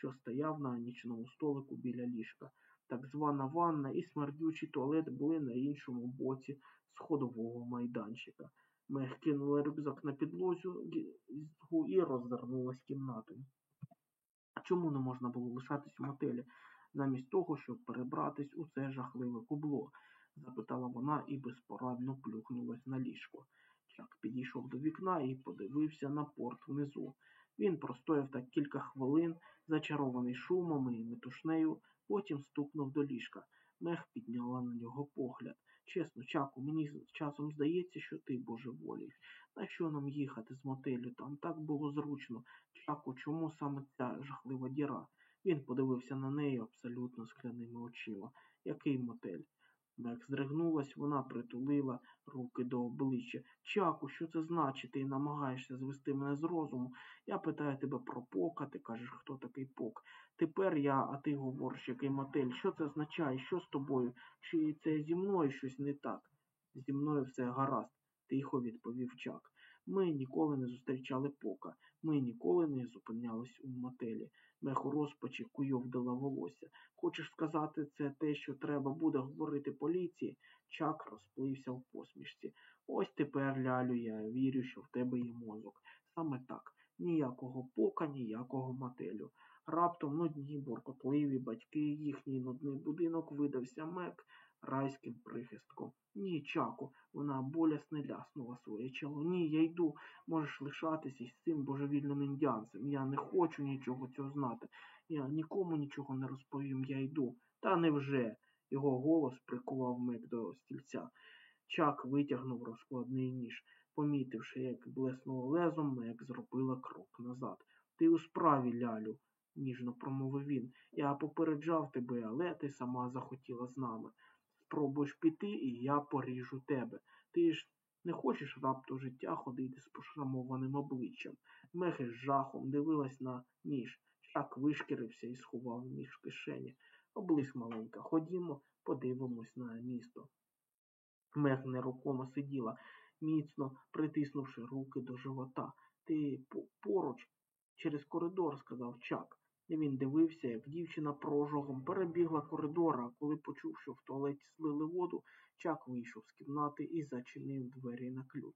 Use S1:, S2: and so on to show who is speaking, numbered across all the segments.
S1: що стояв на нічному столику біля ліжка. Так звана ванна і смердючий туалет були на іншому боці сходового майданчика. Мех кинула рюкзак на підлозю і роззирнулась кімнатою. Чому не можна було лишатись у мотелі, замість того, щоб перебратись у це жахливе кубло? запитала вона і безпорадно плюхнулась на ліжко. Чак підійшов до вікна і подивився на порт внизу. Він простояв так кілька хвилин, зачарований шумом і метушнею, потім стукнув до ліжка. Мех підняла на нього погляд. Чесно, Чаку, мені часом здається, що ти божеволієш. На що нам їхати з мотелю? Там так було зручно. Чаку, чому саме ця жахлива діра? Він подивився на неї абсолютно скляними очима. Який мотель? Мек здригнулась, вона притулила руки до обличчя. Чаку, що це значить? Ти намагаєшся звести мене з розуму. Я питаю тебе про пока, ти кажеш, хто такий пок. Тепер я, а ти говориш, який мотель. Що це означає? Що з тобою? Чи це зі мною щось не так? Зі мною все гаразд, тихо відповів Чак. Ми ніколи не зустрічали пока, ми ніколи не зупинялись у мотелі. Мех у розпачі куйовдила волосся. Хочеш сказати, це те, що треба буде говорити поліції? Чак розплився в посмішці. Ось тепер, лялю, я вірю, що в тебе є мозок. Саме так. Ніякого пока, ніякого мотелю. Раптом нудні, буркотливі батьки, їхній нудний будинок видався мек райським прихистком. Ні, Чаку, вона болясне ляснула своє чоло. Ні, я йду, можеш лишатися з цим божевільним індіанцем. Я не хочу нічого цього знати. Я нікому нічого не розповім, я йду. Та невже? Його голос прикував Мек до стільця. Чак витягнув розкладний ніж. Помітивши, як блеснуло лезом, Мек зробила крок назад. Ти у справі, лялю, ніжно промовив він. Я попереджав тебе, але ти сама захотіла з нами спробуєш піти, і я поріжу тебе. Ти ж не хочеш рапту життя ходити з пошрамованим обличчям. Мехи з жахом дивилась на ніж. Чак вишкірився і сховав ніж в кишені. Облись маленька, ходімо, подивимось на місто. Мех нерухомо сиділа, міцно притиснувши руки до живота. Ти поруч через коридор, сказав Чак. І він дивився, як дівчина прожогом перебігла коридора, коли почув, що в туалеті слили воду, Чак вийшов з кімнати і зачинив двері на ключ.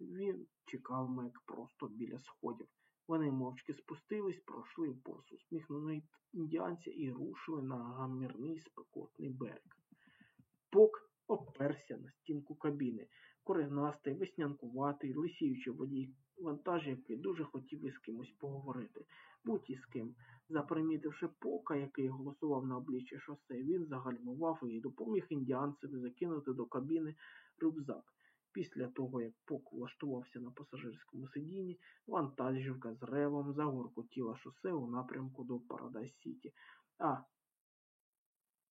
S1: Він чекав Мек просто біля сходів. Вони мовчки спустились, пройшли повз усміхненої індіанця і рушили на гамірний спекотний берег. Пок оперся на стінку кабіни, коренастий, веснянкуватий, лисіючий водій вантажівки, дуже хотів із кимось поговорити. Будь із ким. Запримітивши пока, який голосував на обличчі шосе, він загальмував і допоміг індіанцеві закинути до кабіни рюкзак. Після того, як Пок влаштувався на пасажирському сидінні, вантажівка з ревом загуркотіла шосе у напрямку до Парадайз Сіті. А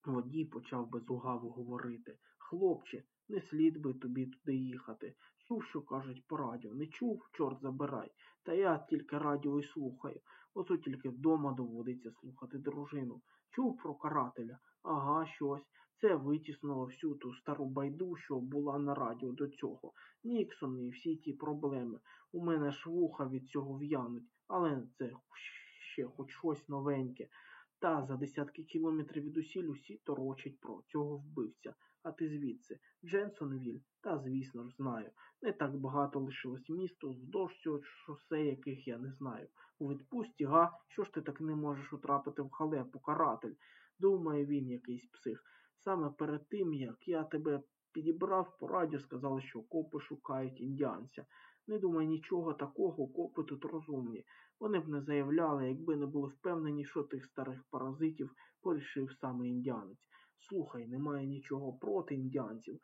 S1: водій почав безугаво говорити. Хлопче, не слід би тобі туди їхати. Чув, що кажуть по радіо. Не чув, чорт забирай. Та я тільки радіо й слухаю. Ото тільки вдома доводиться слухати дружину. Чув про карателя? Ага, щось. Це витіснило всю ту стару байду, що була на радіо до цього. Ніксон і всі ті проблеми. У мене ж вуха від цього в'януть, але це ще хоч щось новеньке. Та за десятки кілометрів від усіль усі торочать про цього вбивця. А ти звідси? Дженсонвіль? Та, звісно ж, знаю. Не так багато лишилось місто вздовж цього шосе, яких я не знаю. У відпустці, га? Що ж ти так не можеш утрапити в халепу, каратель? Думає він якийсь псих. Саме перед тим, як я тебе підібрав, по радіо сказали, що копи шукають індіанця. Не думай нічого такого, копи тут розумні. Вони б не заявляли, якби не були впевнені, що тих старих паразитів порішив саме індіанець. Слухай, немає нічого проти індіанців,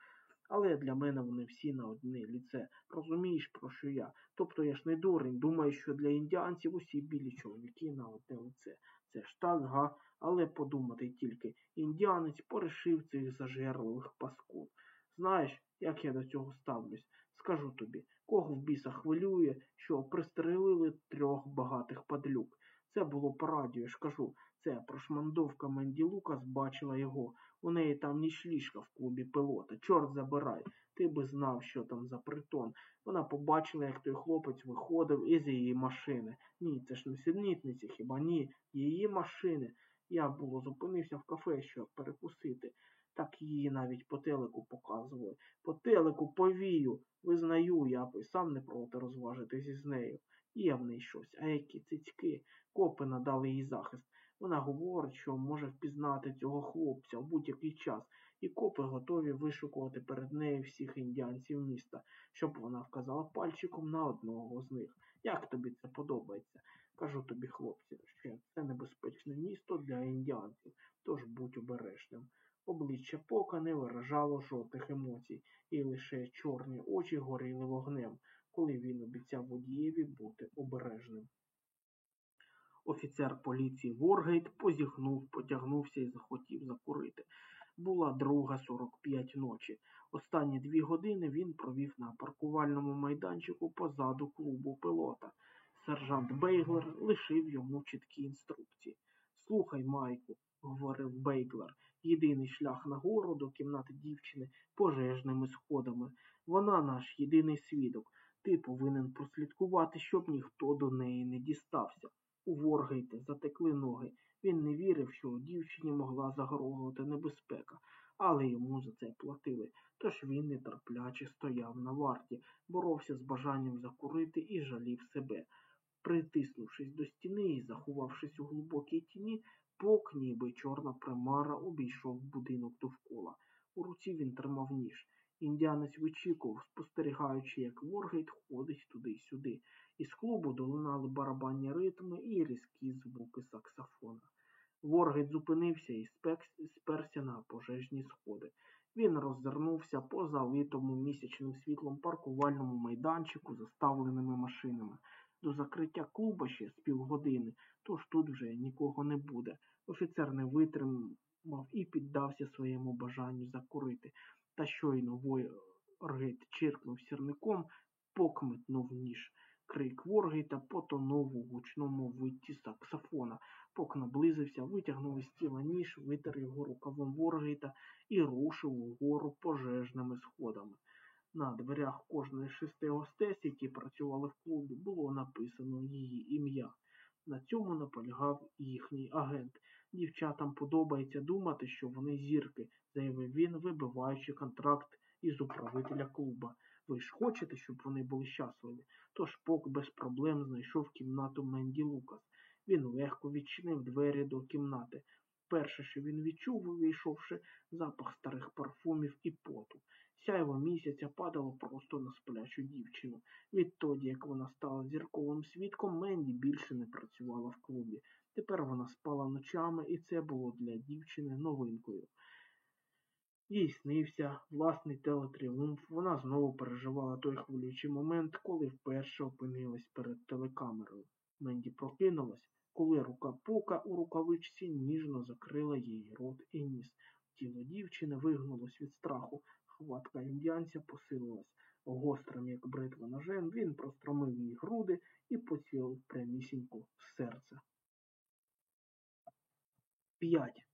S1: але для мене вони всі на одне ліце. Розумієш, про що я? Тобто я ж не дурень, думаю, що для індіанців усі білі чоловіки на одне лице. Це ж так, га, але подумати тільки, індіанець порішив цих зажерливих паскуд. Знаєш, як я до цього ставлюсь? Скажу тобі, кого в біса хвилює, що пристрелили трьох багатих падлюк. Це було по радіо, ж кажу. Це прошмандовка Менді Лукас бачила його. У неї там ніч ліжка в клубі пилота. Чорт забирай. Ти би знав, що там за притон. Вона побачила, як той хлопець виходив із її машини. Ні, це ж не сіднітниці, хіба ні? Її машини. Я було зупинився в кафе, щоб перекусити. Так її навіть по телеку показували. По телеку повію. Визнаю, я б і сам не проти розважитися з нею. Є в неї щось, а які цицьки. Копи надали їй захист. Вона говорить, що може впізнати цього хлопця в будь-який час, і копи готові вишукувати перед нею всіх індіанців міста, щоб вона вказала пальчиком на одного з них. Як тобі це подобається? Кажу тобі, хлопці, що це небезпечне місто для індіанців, тож будь обережним. Обличчя Пока не виражало жодних емоцій, і лише чорні очі горіли вогнем, коли він обіцяв водієві бути обережним. Офіцер поліції Воргейт позіхнув, потягнувся і захотів закурити. Була друга 45 ночі. Останні дві години він провів на паркувальному майданчику позаду клубу пилота. Сержант Бейглер лишив йому чіткі інструкції. Слухай, Майку, говорив Бейглер, єдиний шлях нагору до кімнати дівчини пожежними сходами. Вона наш єдиний свідок. Ти повинен прослідкувати, щоб ніхто до неї не дістався. У Воргейта затекли ноги. Він не вірив, що дівчині могла загрожувати небезпека, але йому за це платили. Тож він нетерпляче стояв на варті, боровся з бажанням закурити і жалів себе. Притиснувшись до стіни і заховавшись у глибокій тіні, пок, ніби чорна примара, обійшов будинок довкола. У руці він тримав ніж. Індіанець вичікував, спостерігаючи, як Воргейт ходить туди-сюди. Із клубу долинали барабанні ритми і різкі звуки саксофона. Воргейт зупинився і сперся на пожежні сходи. Він роззирнувся по залитому місячним світлом паркувальному майданчику заставленими машинами. До закриття клуба ще з півгодини, тож тут вже нікого не буде. Офіцер не витримав і піддався своєму бажанню закурити. Та щойно Воргейт чиркнув сірником, покметнув ніж. Крик Воргейта потонув у гучному витті саксофона. Пок наблизився, витягнув із тіла ніж, витер його рукавом Воргейта і рушив угору пожежними сходами. На дверях кожної шести гостес, які працювали в клубі, було написано її ім'я. На цьому наполягав їхній агент. Дівчатам подобається думати, що вони зірки, заявив він, вибиваючи контракт із управителя клуба. Ви ж хочете, щоб вони були щасливі? Тож Пок без проблем знайшов кімнату Менді Лукас. Він легко відчинив двері до кімнати. Перше, що він відчув, увійшовши, запах старих парфумів і поту. Сяйво місяця падало просто на сплячу дівчину. Відтоді, як вона стала зірковим свідком, Менді більше не працювала в клубі. Тепер вона спала ночами, і це було для дівчини новинкою. Їй снився власний телетріумф. Вона знову переживала той хвилюючий момент, коли вперше опинилась перед телекамерою. Менді прокинулась, коли рука Пока у рукавичці ніжно закрила їй рот і ніс. Тіло дівчини вигнулось від страху. Хватка індіанця посилилась. Гострим, як бритва ножем, він простромив їй груди і поцілив прямісінько в серце. П'ять.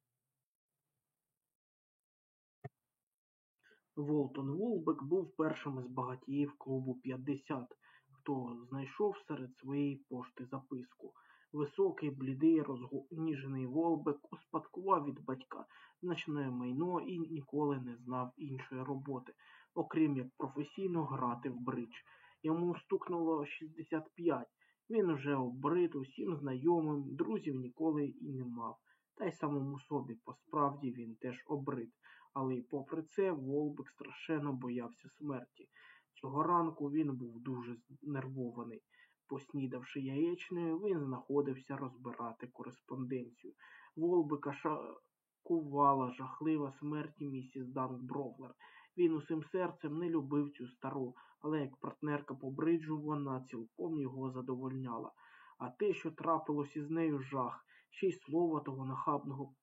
S1: Волтон Волбек був першим із багатіїв клубу 50, хто знайшов серед своєї пошти записку. Високий, блідий, розніжений Волбек успадкував від батька значне майно і ніколи не знав іншої роботи, окрім як професійно грати в бридж. Йому стукнуло 65. Він уже обрит усім знайомим, друзів ніколи і не мав. Та й самому собі, по справді, він теж обрит. Але й попри це Волбик страшенно боявся смерті. Цього ранку він був дуже знервований. Поснідавши яєчнею, він знаходився розбирати кореспонденцію. Волбика шокувала жахлива смерть місіс Данк Броглер. Він усім серцем не любив цю стару, але як партнерка по бриджу вона цілком його задовольняла. А те, що трапилось із нею жах, ще й слово того нахабного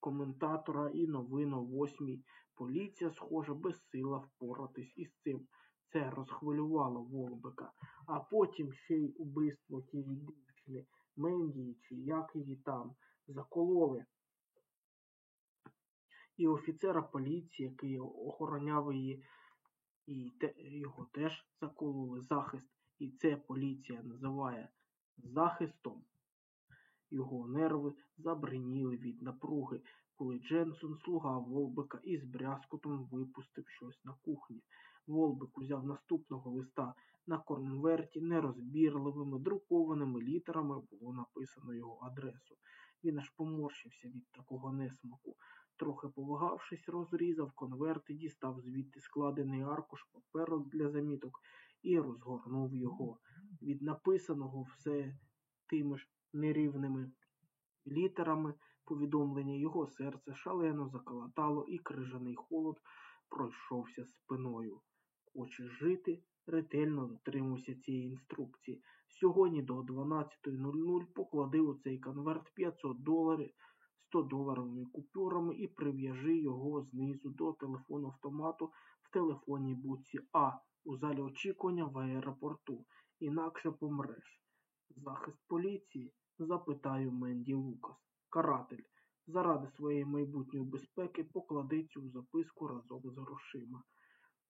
S1: коментатора і новин о восьмій. Поліція, схоже, безсила впоратись із цим. Це розхвилювало Волбика. А потім ще й убивство тієї дівчини. Менді, чи як її там, закололи. І офіцера поліції, який охороняв її, і те, його теж закололи захист. І це поліція називає захистом. Його нерви забриніли від напруги, коли Дженсон, слуга Волбика, із брязкотом випустив щось на кухні. Волбик узяв наступного листа. На конверті нерозбірливими друкованими літерами було написано його адресу. Він аж поморщився від такого несмаку. Трохи повагавшись, розрізав конверт і дістав звідти складений аркуш паперу для заміток і розгорнув його. Від написаного все тими ж нерівними літерами повідомлення його серце шалено заколотало, і крижаний холод пройшовся спиною. Хочеш жити? Ретельно дотримуйся цієї інструкції. Сьогодні до 12.00 поклади у цей конверт 500 доларів 100 доларовими купюрами і прив'яжи його знизу до телефону автомату в телефонній будці А у залі очікування в аеропорту. Інакше помреш. Захист поліції? Запитаю Менді Лукас. Каратель. Заради своєї майбутньої безпеки поклади цю записку разом з грошима.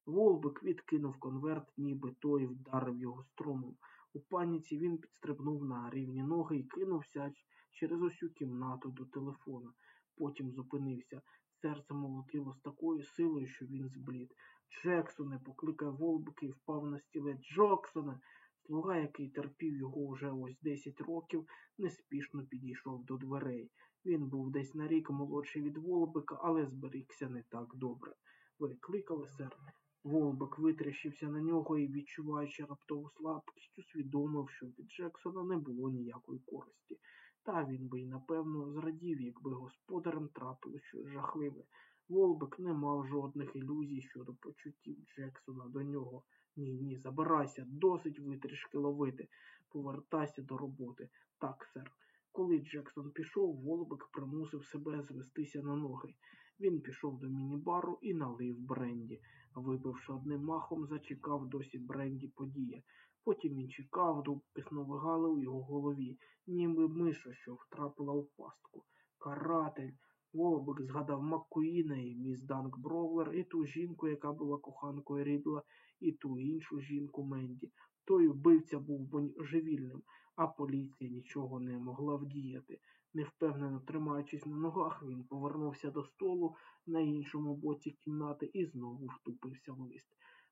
S1: Волбик відкинув конверт, ніби той вдарив його струмом. У паніці він підстрибнув на рівні ноги і кинувся через усю кімнату до телефона. Потім зупинився. Серце молотило з такою силою, що він зблід. Джексоне, покликав Волбик і впав на стілець. Джоксоне! Слуга, який терпів його уже ось десять років, неспішно підійшов до дверей. Він був десь на рік молодший від Волбика, але зберігся не так добре. Ви кликали, сер? Волбик витріщився на нього і, відчуваючи раптову слабкість, усвідомив, що від Джексона не було ніякої користі. Та він би й напевно зрадів, якби господарем трапило щось жахливе. Волбик не мав жодних ілюзій щодо почуттів Джексона до нього. Ні, ні, забирайся, досить витрішки ловити. Повертайся до роботи. Так, сер. Коли Джексон пішов, Волбик примусив себе звестися на ноги. Він пішов до міні-бару і налив бренді. Випивши одним махом, зачекав досі бренді подія. Потім він чекав, доки сновигали у його голові, ніби миша, що втрапила у пастку. Каратель. Волбик згадав Маккуїна і міс Данк Бровлер, і ту жінку, яка була коханкою Рідла, і ту іншу жінку Менді. Той убивця був божевільним, а поліція нічого не могла вдіяти. Невпевнено тримаючись на ногах, він повернувся до столу на іншому боці кімнати і знову втупився в лист.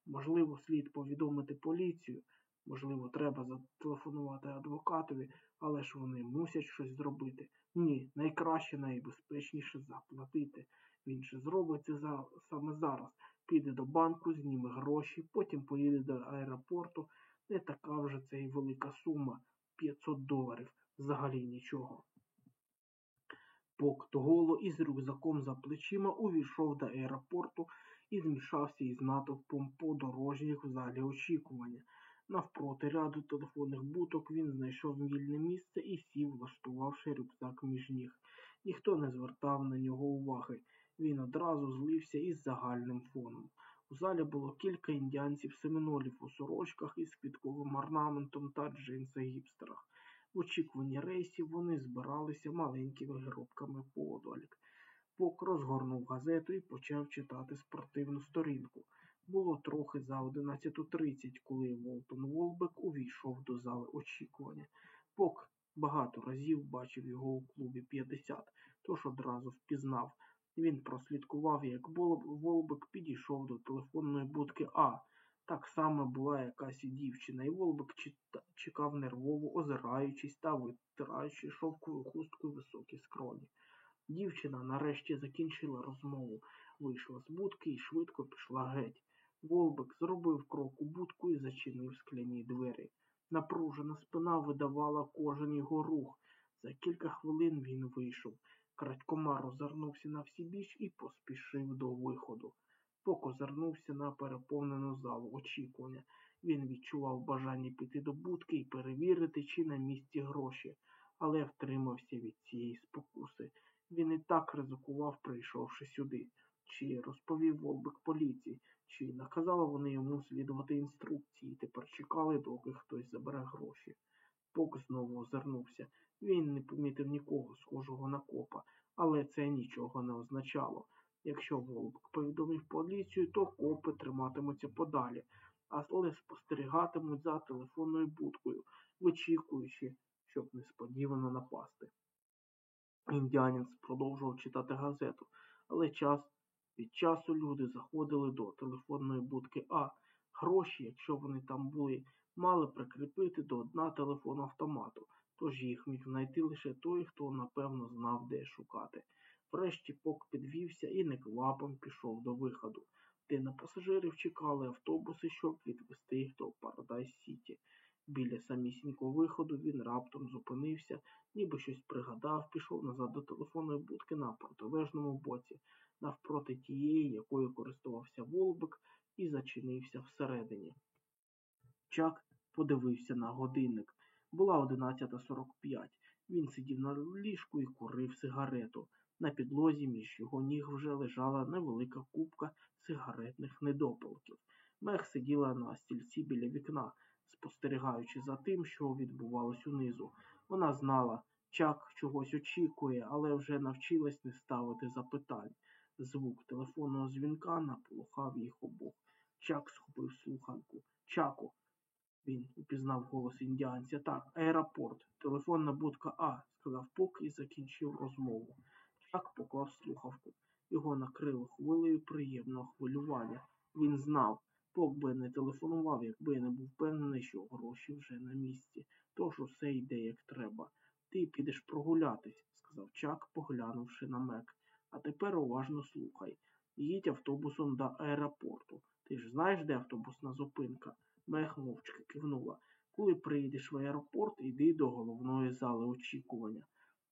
S1: Можливо, слід повідомити поліцію, можливо, треба зателефонувати адвокатові, але ж вони мусять щось зробити. Ні, найкраще, найбезпечніше заплатити. Він же зробить це за, саме зараз. Піде до банку, зніме гроші, потім поїде до аеропорту. Не така вже це й велика сума 500 доларів. Взагалі нічого. Пок Тоголо із рюкзаком за плечима увійшов до аеропорту і змішався із натовпом подорожніх в залі очікування. Навпроти ряду телефонних будок він знайшов вільне місце і сів, влаштувавши рюкзак між ніг. Ніхто не звертав на нього уваги. Він одразу злився із загальним фоном. У залі було кілька індіанців семінолів у сорочках із квітковим орнаментом та джинсах гіпстерах. В очікуванні рейсів вони збиралися маленькими групками подалік. Пок розгорнув газету і почав читати спортивну сторінку. Було трохи за 11.30, коли Волтон Волбек увійшов до зали очікування. Пок багато разів бачив його у клубі 50, тож одразу впізнав. Він прослідкував, як Волбек підійшов до телефонної будки А. Так само була якась і дівчина, і Волбик чекав нервово, озираючись та витираючи шовковою хусткою високі скроні. Дівчина нарешті закінчила розмову, вийшла з будки і швидко пішла геть. Волбик зробив крок у будку і зачинив скляні двері. Напружена спина видавала кожен його рух. За кілька хвилин він вийшов. Крадькома розвернувся на всі біч і поспішив до виходу. Пок озирнувся на переповнену залу очікування. Він відчував бажання піти до будки і перевірити, чи на місці гроші, але втримався від цієї спокуси. Він і так ризикував, прийшовши сюди. Чи розповів Волбик поліції, чи наказали вони йому слідувати інструкції, тепер чекали, доки хтось забере гроші. Пок знову озирнувся. Він не помітив нікого схожого на копа, але це нічого не означало. Якщо Голубик повідомив поліцію, то копи триматимуться подалі, але спостерігатимуть за телефонною будкою, вичікуючи, щоб несподівано напасти. Індіанець продовжував читати газету, але час від часу люди заходили до телефонної будки А. Гроші, якщо вони там були, мали прикріпити до дна телефону автомату, тож їх міг знайти лише той, хто напевно знав, де шукати. Врешті Пок підвівся і неквапом пішов до виходу, де на пасажирів чекали автобуси, щоб відвести їх до Парадайз Сіті. Біля самісінького виходу він раптом зупинився, ніби щось пригадав, пішов назад до телефонної будки на протилежному боці, навпроти тієї, якою користувався Волбик, і зачинився всередині. Чак подивився на годинник. Була 11.45. Він сидів на ліжку і курив сигарету. На підлозі між його ніг вже лежала невелика купка сигаретних недопалків. Мех сиділа на стільці біля вікна, спостерігаючи за тим, що відбувалось унизу. Вона знала, чак чогось очікує, але вже навчилась не ставити запитань. Звук телефонного дзвінка наполухав їх обох. Чак схопив слуханку. Чаку. Він упізнав голос індіанця. Так, аеропорт, телефонна будка А, сказав Пок і закінчив розмову. Чак поклав слухавку. Його накрило хвилею приємного хвилювання. Він знав, Пок би не телефонував, якби не був впевнений, що гроші вже на місці. Тож усе йде як треба. Ти підеш прогулятись, сказав Чак, поглянувши на мек. А тепер уважно слухай. Їдь автобусом до аеропорту. Ти ж знаєш, де автобусна зупинка? Мех мовчки кивнула. Коли приїдеш в аеропорт, йди до головної зали очікування.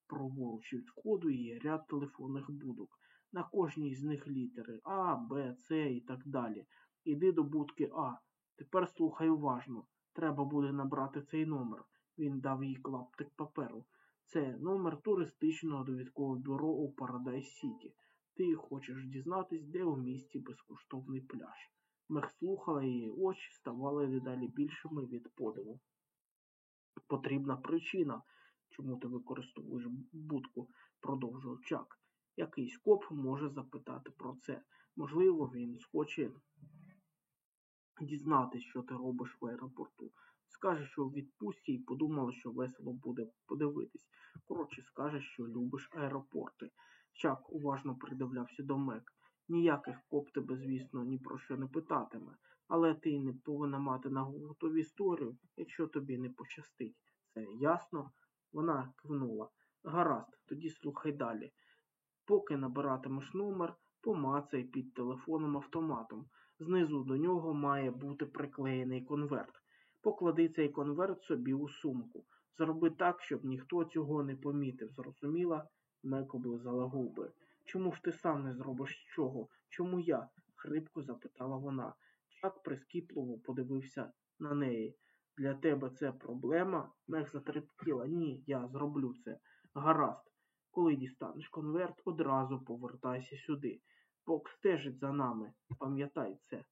S1: Праворуч від входу є ряд телефонних будок. На кожній з них літери А, Б, С і так далі. Іди до будки А. Тепер слухай уважно. Треба буде набрати цей номер. Він дав їй клаптик паперу. Це номер туристичного довідкового бюро у Парадайз Сіті. Ти хочеш дізнатись, де у місті безкоштовний пляж. Мех слухала її очі ставали дедалі більшими від подиву. Потрібна причина, чому ти використовуєш будку, продовжував Чак. Якийсь коп може запитати про це. Можливо, він схоче дізнатись, що ти робиш в аеропорту. Скаже, що в відпустці і подумала, що весело буде подивитись. Коротше, скаже, що любиш аеропорти. Чак уважно придивлявся до Мек. Ніяких коп тебе, звісно, ні про що не питатиме, але ти не повинна мати на готові історію, якщо тобі не пощастить. Це ясно? Вона кивнула. Гаразд, тоді слухай далі. Поки набиратимеш номер, помацай під телефоном автоматом. Знизу до нього має бути приклеєний конверт. Поклади цей конверт собі у сумку. Зроби так, щоб ніхто цього не помітив. Зрозуміла? Мек облизала губи. Чому ж ти сам не зробиш чого? Чому я? хрипко запитала вона. Чак прискіпливо подивився на неї. Для тебе це проблема? Мех затрепкіла. Ні, я зроблю це. Гаразд. Коли дістанеш конверт, одразу повертайся сюди. Пок стежить за нами. Пам'ятай це.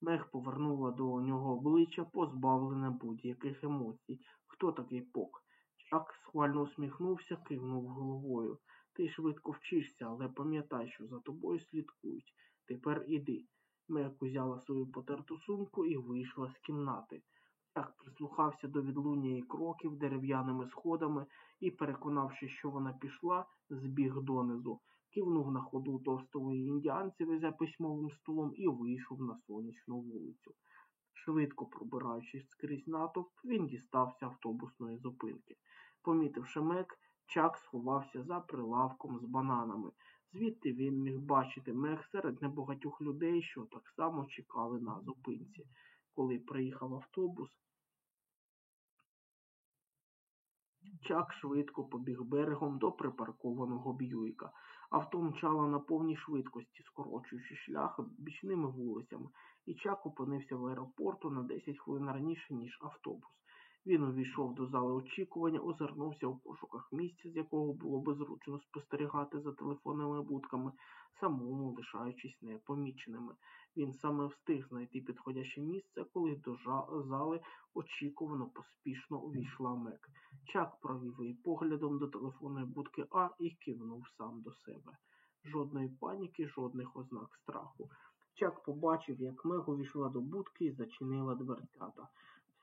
S1: Мех повернула до нього обличчя, позбавлене будь-яких емоцій. Хто такий Пок? Чак схвально усміхнувся, кивнув головою. Ти швидко вчишся, але пам'ятай, що за тобою слідкують. Тепер іди. Мек узяла свою потерту сумку і вийшла з кімнати. Так прислухався до відлуння її кроків дерев'яними сходами і, переконавшись, що вона пішла, збіг донизу, кивнув на ходу товстової індіанцеві за письмовим столом і вийшов на сонячну вулицю. Швидко пробираючись скрізь натовп, він дістався автобусної зупинки. Помітивши мек, Чак сховався за прилавком з бананами. Звідти він міг бачити мех серед небагатьох людей, що так само чекали на зупинці. Коли приїхав автобус, Чак швидко побіг берегом до припаркованого Б'юйка. Авто мчало на повній швидкості, скорочуючи шлях бічними вулицями, і Чак опинився в аеропорту на 10 хвилин раніше, ніж автобус. Він увійшов до зали очікування, озирнувся у пошуках місця, з якого було би зручно спостерігати за телефонними будками. самому лишаючись непоміченими. Він саме встиг знайти підходяще місце, коли до зали очікувано поспішно увійшла Мек. Чак провів її поглядом до телефонної будки А і кивнув сам до себе. Жодної паніки, жодних ознак страху. Чак побачив, як Мег увійшла до будки і зачинила дверцята.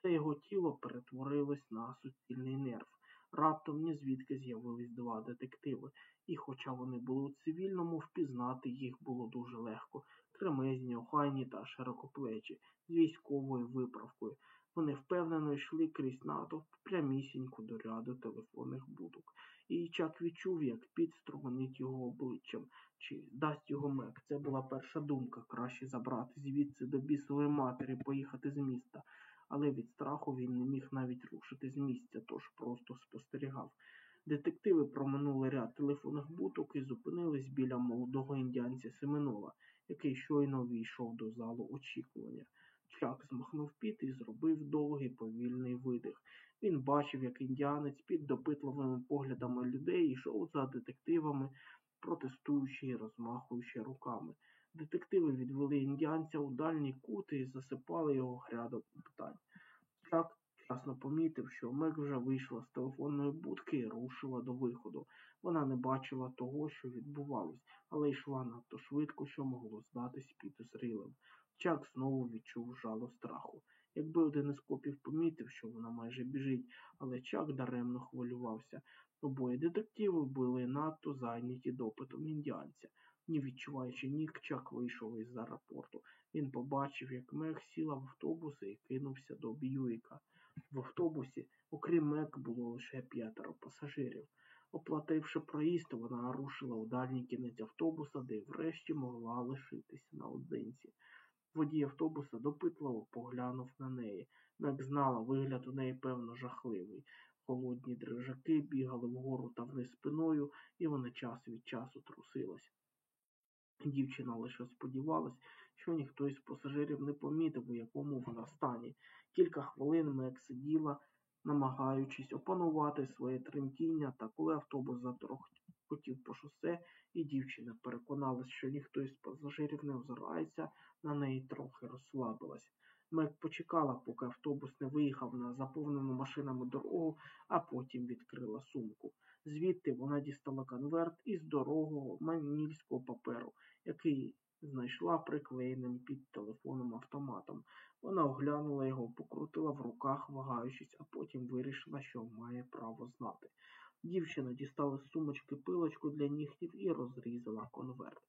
S1: Все його тіло перетворилось на суцільний нерв. Раптом ні звідки з'явились два детективи, і хоча вони були у цивільному, впізнати їх було дуже легко. Кремезні, охайні та широкоплечі, з військовою виправкою. Вони впевнено йшли крізь натовп прямісінько до ряду телефонних будок. І Чак відчув, як піт струменить його обличчям, чи дасть його мек. Це була перша думка, краще забрати звідси до бісової матері, поїхати з міста. Але від страху він не міг навіть рушити з місця, тож просто спостерігав. Детективи проминули ряд телефонних будок і зупинились біля молодого індіанця Семенова, який щойно увійшов до залу очікування. Чак змахнув піт і зробив довгий повільний видих. Він бачив, як індіанець під допитливими поглядами людей йшов за детективами, протестуючи і розмахуючи руками. Детективи відвели індіанця у дальній кут і засипали його грядом питань. Чак вчасно помітив, що Мек вже вийшла з телефонної будки і рушила до виходу. Вона не бачила того, що відбувалось, але йшла надто швидко, що могло здатись підозрілим. Чак знову відчув жало страху. Якби один із копів помітив, що вона майже біжить, але Чак даремно хвилювався. Обоє детективи були надто зайняті допитом індіанця. Не відчуваючи нік, Чак вийшов із аеропорту. Він побачив, як Мек сіла в автобус і кинувся до Б'юїка. В автобусі, окрім Мек, було лише п'ятеро пасажирів. Оплативши проїзд, вона рушила у дальній кінець автобуса, де врешті могла лишитись наодинці. Водій автобуса допитливо поглянув на неї. Мек знала, вигляд у неї, певно, жахливий. Холодні дрижаки бігали вгору та вниз спиною, і вона час від часу трусилась. Дівчина лише сподівалась, що ніхто із пасажирів не помітив, у якому вона стані. Кілька хвилин Мек сиділа, намагаючись опанувати своє тремтіння, та коли автобус затрохотів по шосе, і дівчина переконалась, що ніхто із пасажирів не озирається, на неї трохи розслабилась. Мек почекала, поки автобус не виїхав на заповнену машинами дорогу, а потім відкрила сумку. Звідти вона дістала конверт із дорогого манільського паперу, який знайшла приклеєним під телефоном автоматом. Вона оглянула його, покрутила в руках, вагаючись, а потім вирішила, що має право знати. Дівчина дістала з сумочки пилочку для нігтів і розрізала конверт.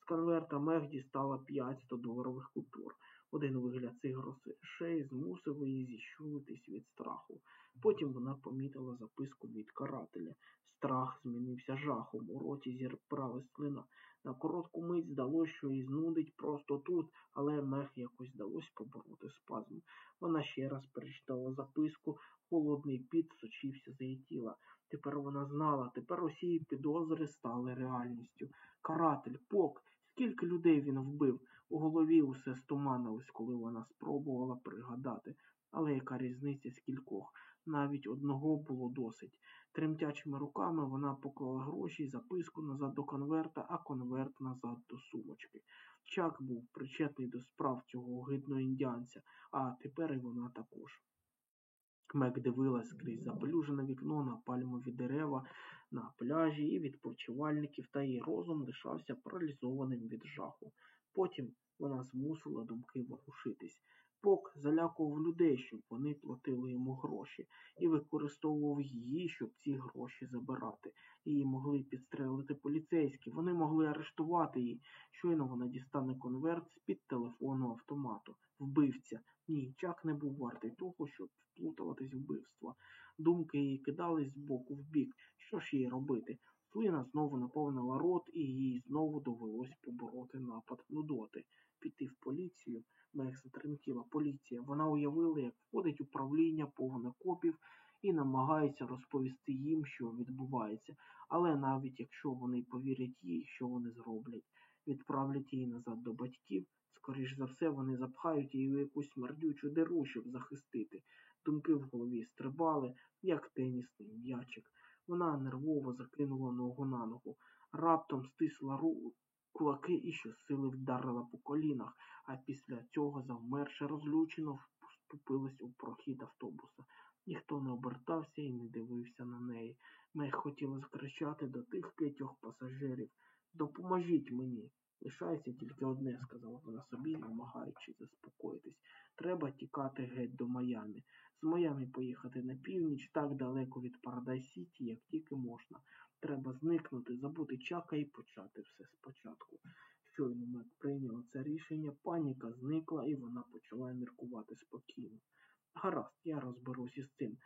S1: З конверта Мег дістала 5 100-доларових купюр. Один вигляд цих грошей змусив її зіщулитись від страху. Потім вона помітила записку від карателя. Страх змінився жахом, у роті зірправилась слина. На коротку мить здалося, що її знудить просто тут, але Мех якось вдалося побороти спазм. Вона ще раз перечитала записку, холодний піт сочився за її тіла. Тепер вона знала, тепер усі її підозри стали реальністю. Каратель, пок, скільки людей він вбив? У голові усе стуманилось, коли вона спробувала пригадати. Але яка різниця скількох? Навіть одного було досить. Тремтячими руками вона поклала гроші й записку назад до конверта, а конверт назад до сумочки. Чак був причетний до справ цього огидного індіанця, а тепер і вона також. Мек дивилась крізь запелюжене вікно на пальмові дерева на пляжі і відпочивальників, та її розум лишався паралізованим від жаху. Потім вона змусила думки ворушитись. Пок залякував людей, щоб вони платили йому гроші, і використовував її, щоб ці гроші забирати. Її могли підстрелити поліцейські, вони могли арештувати її. Щойно вона дістане конверт з-під телефону автомату. Вбивця. Ні, Чак не був вартий того, щоб вплутуватись вбивство. Думки її кидались з боку в бік. Що ж їй робити? Слина знову наповнила рот, і їй знову довелось побороти напад нудоти. Піти в поліцію. Мех затремтіла поліція. Вона уявила, як входить управління повне копів і намагається розповісти їм, що відбувається. Але навіть якщо вони повірять їй, що вони зроблять, відправлять її назад до батьків, скоріш за все, вони запхають її в якусь смердючу диру, щоб захистити. Думки в голові стрибали, як тенісний м'ячик. Вона нервово закинула ногу на ногу. Раптом стисла ру... кулаки і щосили вдарила по колінах, а після цього, завмерше розлючено, вступилась у прохід автобуса. Ніхто не обертався і не дивився на неї. Мег хотіла закричати до тих п'ятьох пасажирів Допоможіть мені. Лишається тільки одне, сказала вона собі, намагаючись заспокоїтись. Треба тікати геть до Майами. З Майами поїхати на північ, так далеко від Парадай Сіті, як тільки можна. Треба зникнути, забути чака і почати все спочатку. Щойно Мек прийняла це рішення, паніка зникла і вона почала міркувати спокійно. Гаразд, я розберусь із цим.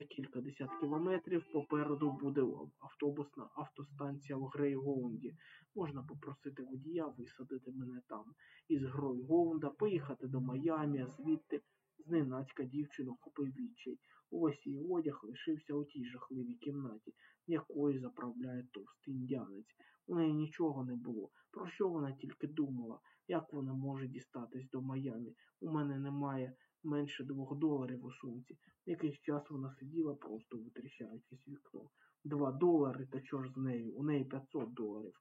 S1: За кілька десят кілометрів попереду буде автобусна автостанція в Грейгоунді. Можна попросити водія висадити мене там. Із Грейгоунда поїхати до Майамі, звідти зненацька дівчину купив відчай. Увесь її одяг лишився у тій жахливій кімнаті, в якої заправляє товстий індіанець. У неї нічого не було. Про що вона тільки думала? Як вона може дістатись до Майамі? У мене немає менше двох доларів у сумці. Якийсь час вона сиділа, просто витріщаючись вікно. Два долари, та що ж з нею? У неї 500 доларів.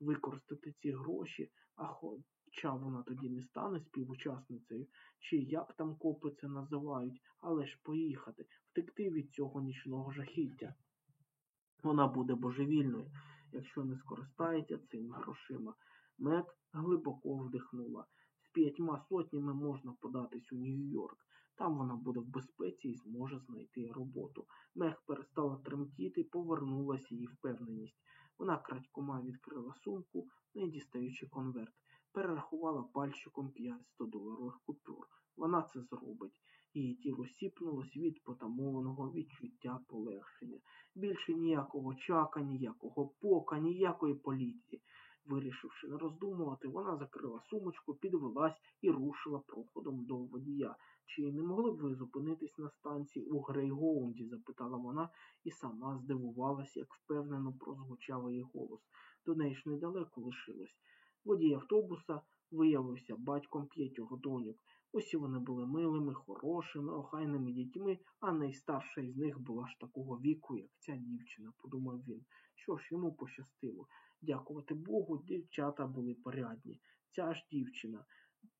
S1: Використати ці гроші, а хоча вона тоді не стане співучасницею, чи як там копи це називають, але ж поїхати, втекти від цього нічного жахіття. Вона буде божевільною, якщо не скористається цими грошима. Мек глибоко вдихнула З п'ятьма сотнями можна податись у Нью-Йорк. Там вона буде в безпеці і зможе знайти роботу. Мех перестала тремтіти, повернулася її впевненість. Вона крадькома відкрила сумку, не дістаючи конверт, перерахувала пальчиком 5 100-доларових купюр. Вона це зробить. Її тіло сіпнулось від потамованого відчуття полегшення. Більше ніякого чака, ніякого пока, ніякої поліції. Вирішивши не роздумувати, вона закрила сумочку, підвелась і рушила проходом до водія. Чи не могли б ви зупинитись на станції у Грейгоунді? запитала вона і сама здивувалась, як впевнено прозвучав її голос. До неї ж недалеко лишилось. Водій автобуса виявився батьком п'ятьох доньок. Усі вони були милими, хорошими, охайними дітьми, а найстарша із них була ж такого віку, як ця дівчина, подумав він. Що ж йому пощастило. Дякувати Богу, дівчата були порядні. Ця ж дівчина.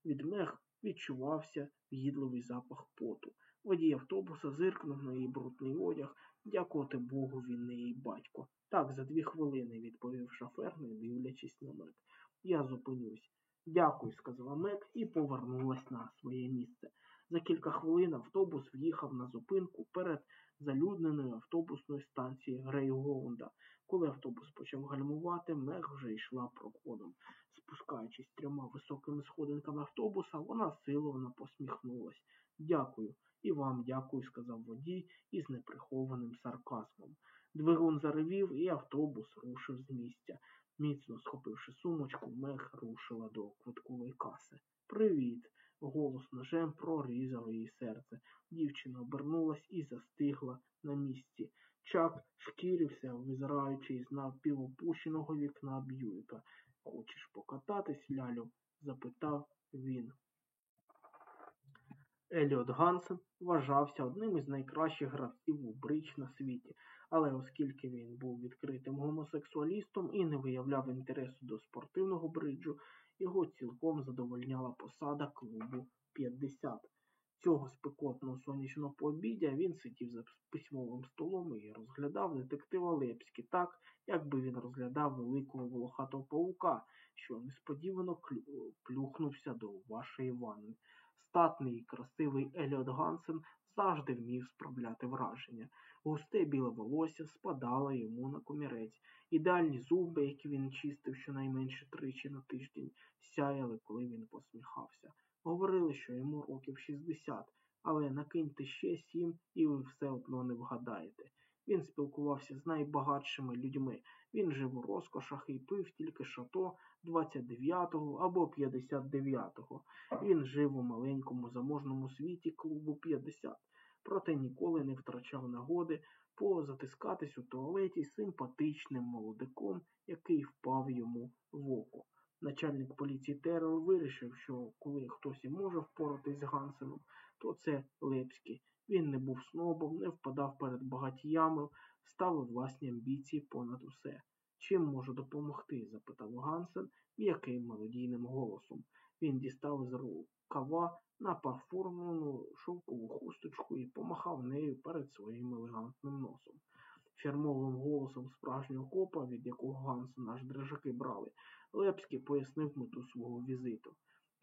S1: Від мех відчувався в'їдливий запах поту. Водій автобуса зиркнув на її брудний одяг. Дякувати Богу, він не її батько. Так, за дві хвилини, відповів шофер, не дивлячись на мек. Я зупинюсь. Дякую, сказала Мек і повернулась на своє місце. За кілька хвилин автобус в'їхав на зупинку перед залюдненою автобусною станцією Грейгоунда. Коли автобус почав гальмувати, Мег вже йшла проходом. Спускаючись трьома високими сходинками автобуса, вона силовно посміхнулась. Дякую. І вам дякую, сказав водій із неприхованим сарказмом. Двигун заревів, і автобус рушив з місця. Міцно схопивши сумочку, Мег рушила до квиткової каси. Привіт! Голос ножем прорізав її серце. Дівчина обернулась і застигла на місці. Чак шкірився, визираючи із напівопущеного вікна Б'юіка. Хочеш покататись, лялю? запитав він. Еліот Гансен вважався одним із найкращих гравців у брич на світі, але оскільки він був відкритим гомосексуалістом і не виявляв інтересу до спортивного бриджу, його цілком задовольняла посада клубу 50. Цього спекотного сонячного пообіддя він сидів за письмовим столом і розглядав детектива Лепські так, якби він розглядав великого волохатого паука, що несподівано плюхнувся до вашої ванни. Статний і красивий Еліот Гансен завжди вмів справляти враження. Густе біле волосся спадало йому на комірець. Ідеальні зуби, які він чистив щонайменше тричі на тиждень, сяяли, коли він посміхався. Говорили, що йому років 60, але накиньте ще сім, і ви все одно не вгадаєте. Він спілкувався з найбагатшими людьми. Він жив у розкошах і пив тільки шато 29-го або 59-го. Він жив у маленькому заможному світі клубу 50, проте ніколи не втрачав нагоди позатискатись у туалеті симпатичним молодиком, який впав йому в око. Начальник поліції Терел вирішив, що коли хтось і може впоратись з Гансеном, то це Лепський. Він не був снобом, не впадав перед багатіями, ставив власні амбіції понад усе. Чим можу допомогти? запитав Гансен м'яким мелодійним голосом. Він дістав з рукава напарфуровану шовкову хусточку і помахав нею перед своїм елегантним носом. Фірмовим голосом справжнього копа, від якого Гансен аж дрижаки брали, Лепський пояснив мету свого візиту.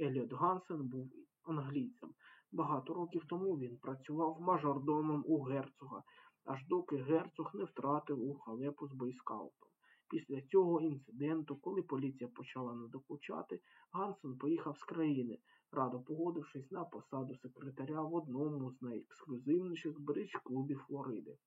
S1: Еліот Гансен був англійцем. Багато років тому він працював мажордомом у герцога, аж доки герцог не втратив у халепу з бойскаутом. Після цього інциденту, коли поліція почала надокучати, Гансен поїхав з країни, радо погодившись на посаду секретаря в одному з найексклюзивніших бридж-клубів Флориди.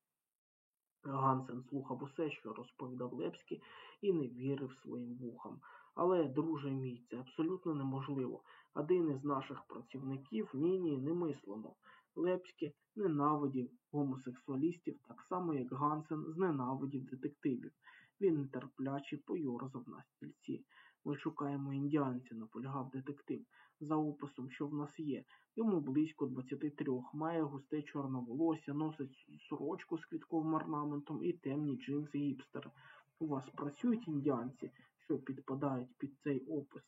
S1: Гансен слухав усе, що розповідав Лепський, і не вірив своїм вухам. Але, друже мій, це абсолютно неможливо. Один із наших працівників ні-ні не. Лепський ненавидів гомосексуалістів так само, як Гансен зненавидів детективів. Він нетерпляче поюрзав на стільці. Ми шукаємо індіанця, наполягав детектив. За описом, що в нас є. Йому близько 23, має густе чорне волосся, носить сорочку з квітковим орнаментом і темні джинси гіпстера. У вас працюють індіанці, що підпадають під цей опис?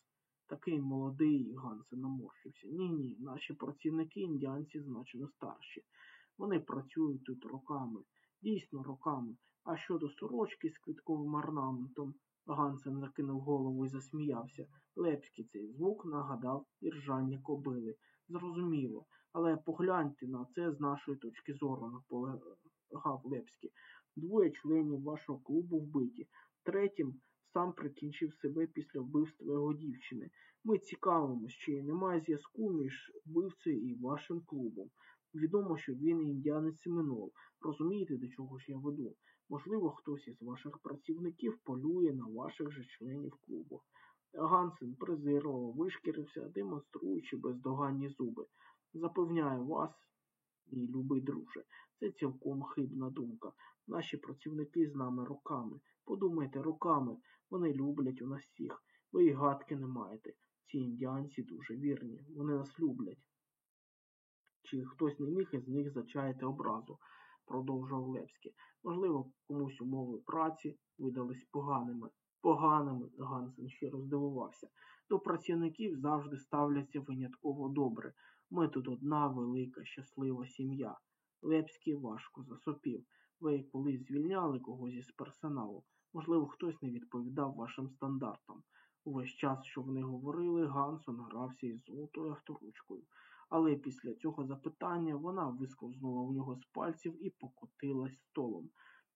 S1: Такий молодий Гансен наморщився. Ні, ні, наші працівники індіанці значно старші. Вони працюють тут роками, дійсно роками. А щодо сорочки з квітковим орнаментом, Гансен закинув голову і засміявся. Лепський цей звук нагадав іржання кобили. Зрозуміло, але погляньте на це з нашої точки зору, наполегав Лепський. Двоє членів вашого клубу вбиті. Третім сам прикінчив себе після вбивства його дівчини. Ми цікавимось, чи немає зв'язку між вбивцею і вашим клубом. Відомо, що він індіанець Семенол. Розумієте, до чого ж я веду? Можливо, хтось із ваших працівників полює на ваших же членів клубу. Гансен презирливо вишкірився, демонструючи бездоганні зуби. Запевняю вас, мій любий друже, це цілком хибна думка. Наші працівники з нами роками. Подумайте, роками. Вони люблять у нас всіх. Ви й гадки не маєте. Ці індіанці дуже вірні. Вони нас люблять. Чи хтось не міг із них зачаяти образу, продовжував Лепський. Можливо, комусь умови праці видались поганими. Поганими, Гансен щиро здивувався. До працівників завжди ставляться винятково добре. Ми тут одна велика, щаслива сім'я. Лепський важко засопів. Ви колись звільняли когось із персоналу. Можливо, хтось не відповідав вашим стандартам. Увесь час, що вони говорили, Гансон грався із золотою авторучкою. Але після цього запитання вона висковзнула у нього з пальців і покотилась столом.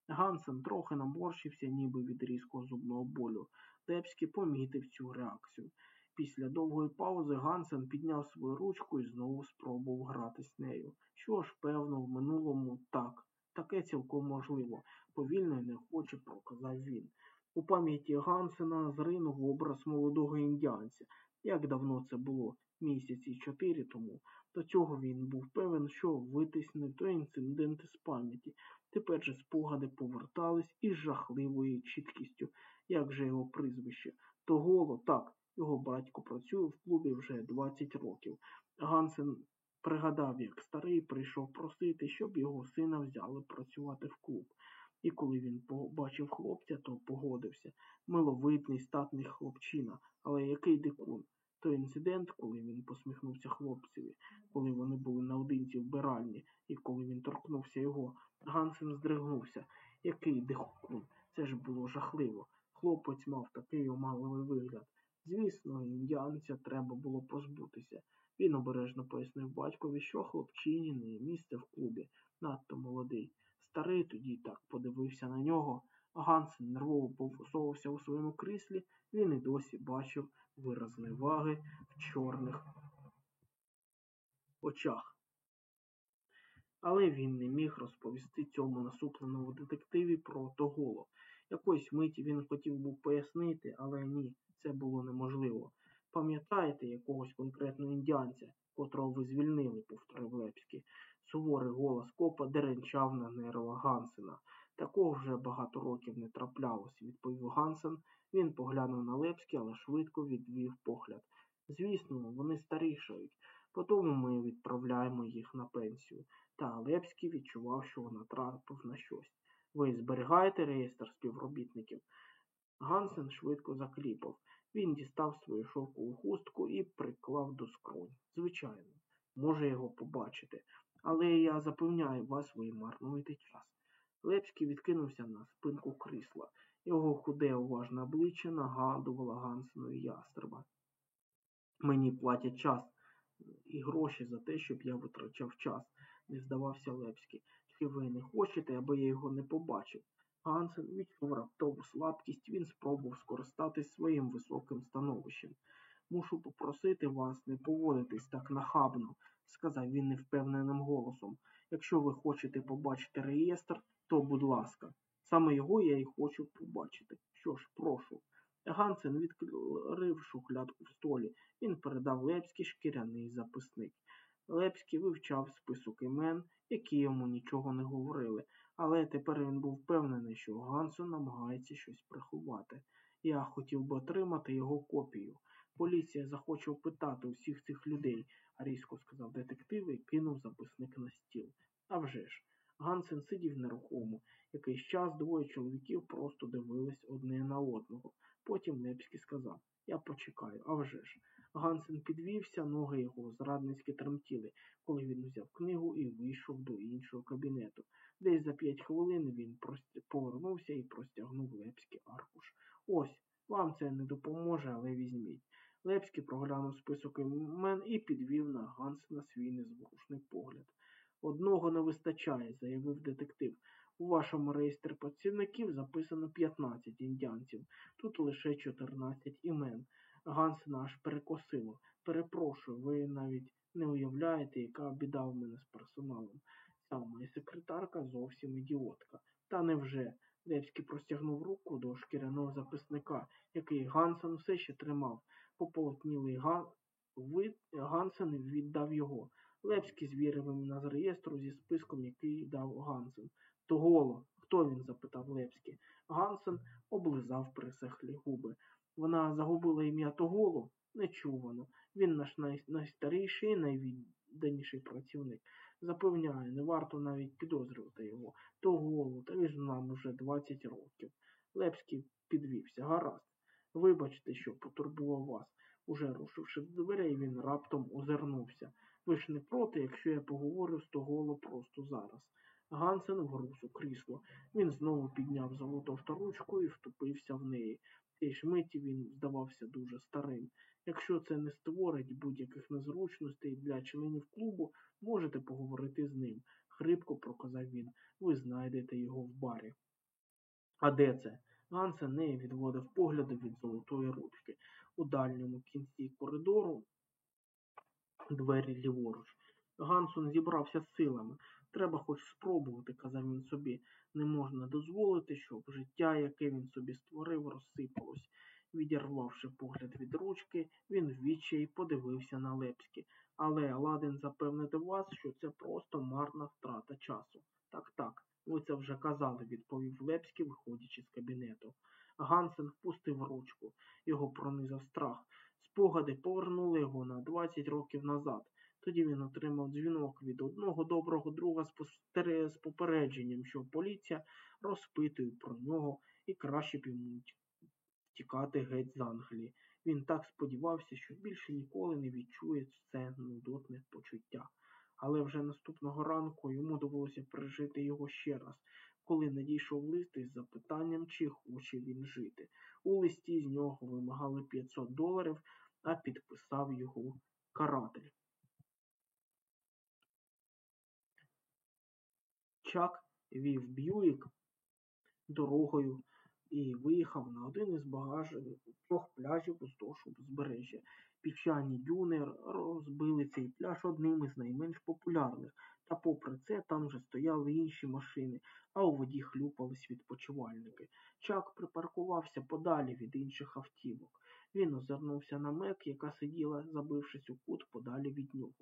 S1: Гансен трохи наморщився, ніби від різкого зубного болю. Лепський помітив цю реакцію. Після довгої паузи Гансен підняв свою ручку і знову спробував гратись нею. Що ж, певно, в минулому так. Таке цілком можливо, повільно і неохоче проказав він. У пам'яті Гансена зринув образ молодого індіанця. Як давно це було? Місяці чотири тому. До цього він був певен, що витиснив той інцидент з пам'яті. Тепер же спогади повертались із жахливою чіткістю. Як же його прізвище? Тоголо, так, його батько працює в клубі вже 20 років. Гансен пригадав, як старий прийшов просити, щоб його сина взяли працювати в клуб. І коли він побачив хлопця, то погодився. Миловидний, статний хлопчина, але який дикун. Той інцидент, коли він посміхнувся хлопцеві, коли вони були наодинці в биральні, і коли він торкнувся його, Гансен здригнувся. Який дикун. Це ж було жахливо. Хлопець мав такий омаливий вигляд. Звісно, індіанця треба було позбутися. Він обережно пояснив батькові, що хлопчині не місце в клубі, надто молодий. Старий тоді так подивився на нього. Гансен нервово повсовувався у своєму кріслі, він і досі бачив вираз неваги в чорних очах. Але він не міг розповісти цьому насупленому детективі про Тоголо. Якоїсь миті він хотів був пояснити, але ні, це було неможливо. Пам'ятаєте якогось конкретного індіанця, котрого ви звільнили, повторив Лепський. Суворий голос копа деренчав на нервах Гансена. Такого вже багато років не траплялось, відповів Гансен. Він поглянув на Лепський, але швидко відвів погляд. Звісно, вони старішають, потому ми відправляємо їх на пенсію. Та Лепський відчував, що натрапив на щось. Ви зберігаєте реєстр співробітників? Гансен швидко закліпав. Він дістав свою шовкову хустку і приклав до скронь. Звичайно, може його побачити, але я запевняю вас, ви марнуєте час. Лепський відкинувся на спинку крісла. Його худе уважне обличчя нагадувало Гансену ястреба. Мені платять час і гроші за те, щоб я витрачав час, не здавався Лепський. Чи ви не хочете, аби я його не побачив? Гансен відчув раптову слабкість, він спробував скористатись своїм високим становищем. Мушу попросити вас не поводитись так нахабно, сказав він невпевненим голосом. Якщо ви хочете побачити реєстр, то будь ласка. Саме його я і хочу побачити. Що ж, прошу. Гансен відкрив шухлядку в столі. Він передав Лепський шкіряний записник. Лепський вивчав список імен, які йому нічого не говорили, але тепер він був впевнений, що Гансен намагається щось приховати. Я хотів би отримати його копію. Поліція захоче опитати усіх цих людей, різко сказав детектив і кинув записник на стіл. А вже ж. Гансен сидів нерухомо. Якийсь час двоє чоловіків просто дивились одне на одного. Потім Лепський сказав Я почекаю, а вже ж. Гансен підвівся, ноги його зрадницьки тремтіли, коли він взяв книгу і вийшов до іншого кабінету. Десь за п'ять хвилин він повернувся і простягнув Лепський аркуш. Ось, вам це не допоможе, але візьміть. Лепський проглянув список імен і підвів на Гансена свій незворушний погляд. Одного не вистачає, заявив детектив. У вашому реєстрі працівників записано 15 індіанців, тут лише 14 імен. Гансена аж перекосило. Перепрошую, ви навіть не уявляєте, яка біда в мене з персоналом. Ця моя секретарка зовсім ідіотка. Та невже? Левський простягнув руку до шкіряного записника, який Гансен все ще тримав. Пополотнілий Ган... Гансен віддав його. Лепський звірив імена з реєстру зі списком, який дав Гансен. Тоголо, хто він? запитав Лепський. Гансен облизав присехлі губи. Вона загубила ім'я Тоголо? Нечувано. Він наш най... найстаріший і найвідданіший працівник. Запевняю, не варто навіть підозрювати його. Тоголо, та він нам уже 20 років. Лепський підвівся. Гаразд. Вибачте, що потурбував вас. Уже рушивши до дверей, він раптом озирнувся. Ви ж не проти, якщо я поговорю з Тоголо просто зараз. Гансен вгруз у крісло. Він знову підняв золоту ручку і втупився в неї. Тій миті він здавався дуже старим. Якщо це не створить будь-яких незручностей для членів клубу, можете поговорити з ним. Хрипко проказав він. Ви знайдете його в барі. А де це? Гансен не відводив погляду від золотої ручки. У дальньому кінці коридору двері ліворуч. Гансон зібрався з силами. Треба хоч спробувати, казав він собі. Не можна дозволити, щоб життя, яке він собі створив, розсипалось. Відірвавши погляд від ручки, він ввічай подивився на Лепське. Але ладен запевнити вас, що це просто марна втрата часу. Так, так, ви це вже казали, відповів Лепський, виходячи з кабінету. Гансен впустив ручку. Його пронизав страх. Спогади повернули його на 20 років назад. Тоді він отримав дзвінок від одного доброго друга з попередженням, що поліція розпитує про нього і краще б йому тікати геть з Англії. Він так сподівався, що більше ніколи не відчує це нудотне почуття. Але вже наступного ранку йому довелося пережити його ще раз, коли надійшов лист із запитанням, чи хоче він жити. У листі з нього вимагали 500 доларів, а підписав його каратель. Чак вів Б'юїк дорогою і виїхав на один із багатьох пляжів уздовж узбережжя. Піщані дюни розбили цей пляж одним із найменш популярних, та попри це там вже стояли інші машини, а у воді хлюпались відпочивальники. Чак припаркувався подалі від інших автівок. Він озирнувся на мек, яка сиділа, забившись у кут подалі від нього.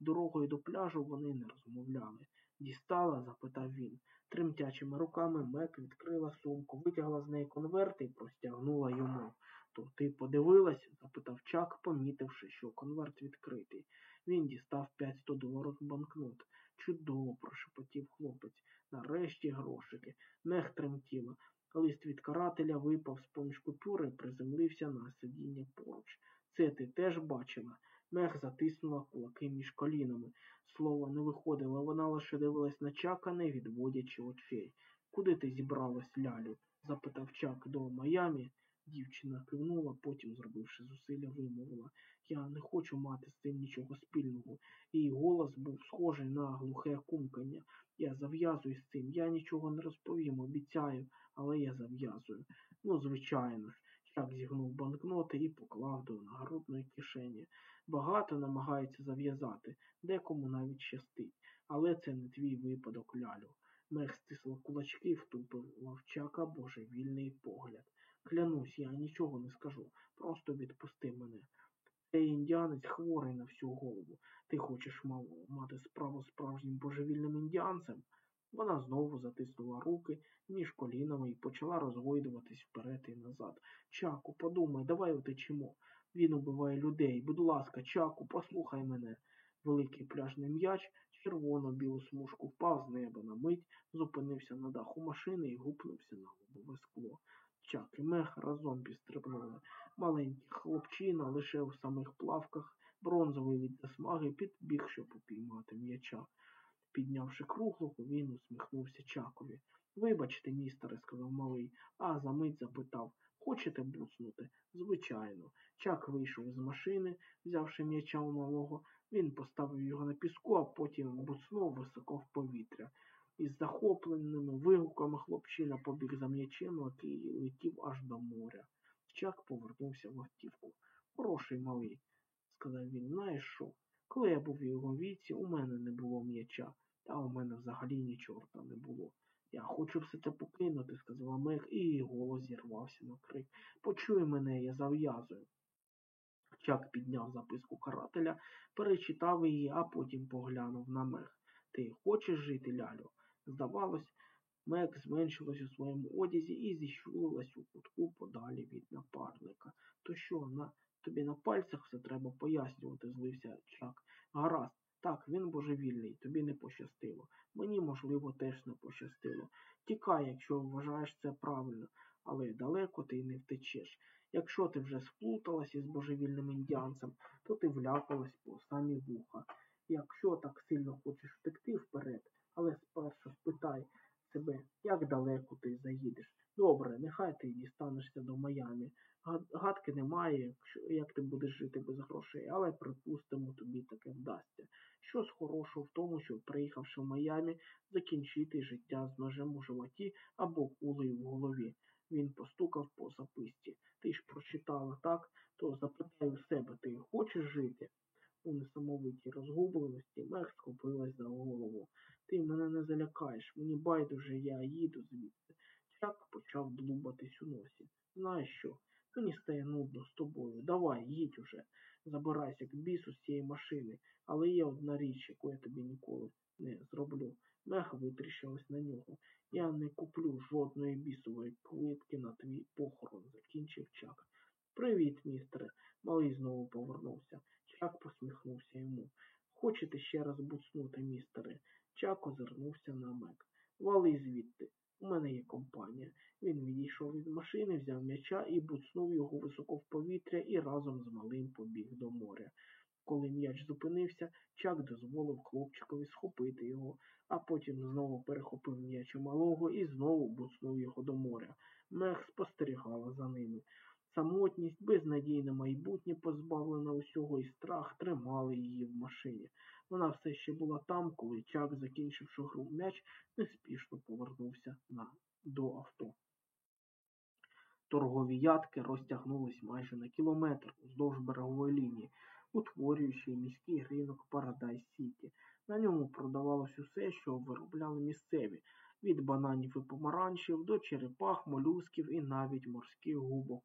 S1: Дорогою до пляжу вони не розмовляли. Дістала? запитав він. Тремтячими руками Мек відкрила сумку, витягла з неї конверт і простягнула йому. То ти подивилась? запитав Чак, помітивши, що конверт відкритий. Він дістав п'ять сто доларів банкнот. Чудово, прошепотів хлопець. Нарешті грошики. Мех тремтіла. Лист від карателя випав з-поміж купюри і приземлився на сидіння поруч. Це ти теж бачила? Мех затиснула кулаки між колінами. Слова не виходило, вона лише дивилась на Чака, не відводячи очей. Куди ти зібралась, лялю? запитав Чак до Майамі. Дівчина кивнула, потім, зробивши зусилля, вимовила. Я не хочу мати з цим нічого спільного. Її голос був схожий на глухе кумкання. Я зав'язую з цим. Я нічого не розповім, обіцяю, але я зав'язую. Ну, звичайно ж. Чак зігнув банкноти і поклав до нагрудної кишені. Багато намагаються зав'язати, декому навіть щастить. Але це не твій випадок, лялю. Мех стисла кулачки, втупила в чака божевільний погляд. Клянусь, я нічого не скажу. Просто відпусти мене. Цей індіанець хворий на всю голову. Ти хочеш мав, мати справу з справжнім божевільним індіанцем? Вона знову затиснула руки між колінами і почала розгойдуватись вперед і назад. Чаку, подумай, давай утечемо. Він убиває людей. Будь ласка, Чаку, послухай мене. Великий пляжний м'яч, червоно-білу смужку впав з неба на мить, зупинився на даху машини і гупнувся на лобове скло. Чак і мех разом підстрибнули. Маленький хлопчина лише у самих плавках, бронзовий від засмаги, підбіг, щоб упіймати м'яча. Піднявши круглого, він усміхнувся Чакові. Вибачте, містере, сказав малий, а за мить запитав Хочете буцнути? Звичайно. Чак вийшов з машини, взявши м'яча у малого. Він поставив його на піску, а потім буцнув високо в повітря. Із захопленими вигуками хлопчина побіг за м'ячем, який летів аж до моря. Чак повернувся в автівку. Хороший малий, сказав він, знаєш що? Коли я був у його віці, у мене не було м'яча, та у мене взагалі ні чорта не було. Я хочу все це покинути, сказала Мег, і її голос зірвався на крик. Почуй мене, я зав'язую. Чак підняв записку карателя, перечитав її, а потім поглянув на Мег. Ти хочеш жити, лялю? Здавалось, Мег зменшилась у своєму одязі і зіщулилась у кутку подалі від напарника. То що, на тобі на пальцях все треба пояснювати, злився Чак. Гаразд, так, він божевільний, тобі не пощастило. Мені, можливо, теж не пощастило. Тікай, якщо вважаєш це правильно, але далеко ти не втечеш. Якщо ти вже сплуталась із божевільним індіанцем, то ти вляпалась по самі вуха. Якщо так сильно хочеш втекти вперед, але спершу спитай себе, як далеко ти заїдеш. Добре, нехай ти дістанешся до Майамі. Гадки немає, як ти будеш жити без грошей, але припустимо, тобі таке вдасться. Що з хорошого в тому, щоб, приїхавши в Майамі, закінчити життя з ножем у животі або кулею в голові. Він постукав по записці. Ти ж прочитала так, то запитай у себе, ти хочеш жити? У несамовитій розгубленості Мех схопилась за голову. Ти мене не залякаєш, мені байдуже, я їду звідси. Чак почав длубатись у носі. Знаєш що? Мені стає нудно з тобою. Давай, їдь уже. Забирайся к бісу з цієї машини. Але є одна річ, яку я тобі ніколи не зроблю. Меха витріщилась на нього. Я не куплю жодної бісової квитки на твій похорон, закінчив Чак. Привіт, містере. Малий знову повернувся. Чак посміхнувся йому. Хочете ще раз буцнути, містере? Чак озирнувся на Мек. Вали звідти. У мене є компанія. Він відійшов від машини, взяв м'яча і буцнув його високо в повітря і разом з малим побіг до моря. Коли м'яч зупинився, Чак дозволив хлопчикові схопити його, а потім знову перехопив м'яч у малого і знову буцнув його до моря. Мех спостерігала за ними. Самотність, безнадійне майбутнє, позбавлена усього і страх, тримали її в машині. Вона все ще була там, коли Чак, закінчивши гру м'яч, неспішно повернувся на, до авто. Торгові ядки розтягнулись майже на кілометр уздовж берегової лінії, утворюючи міський ринок Парадайз Сіті. На ньому продавалось усе, що виробляли місцеві, від бананів і помаранчів до черепах, молюсків і навіть морських губок.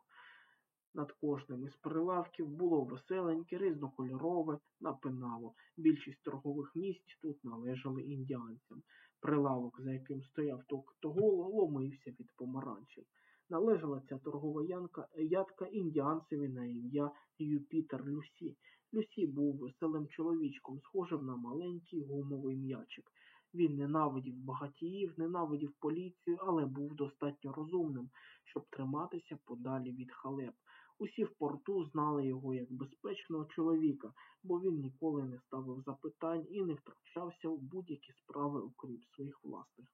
S1: Над кожним із прилавків було веселеньке, різнокольорове напинало. Більшість торгових місць тут належали індіанцям. Прилавок, за яким стояв Токтогол, ломився від помаранчів. Належала ця торгова янка, ядка індіанцеві на ім'я Юпітер Люсі. Люсі був веселим чоловічком, схожим на маленький гумовий м'ячик. Він ненавидів багатіїв, ненавидів поліцію, але був достатньо розумним, щоб триматися подалі від халеп. Усі в порту знали його як безпечного чоловіка, бо він ніколи не ставив запитань і не втручався у будь-які справи, окрім своїх власних.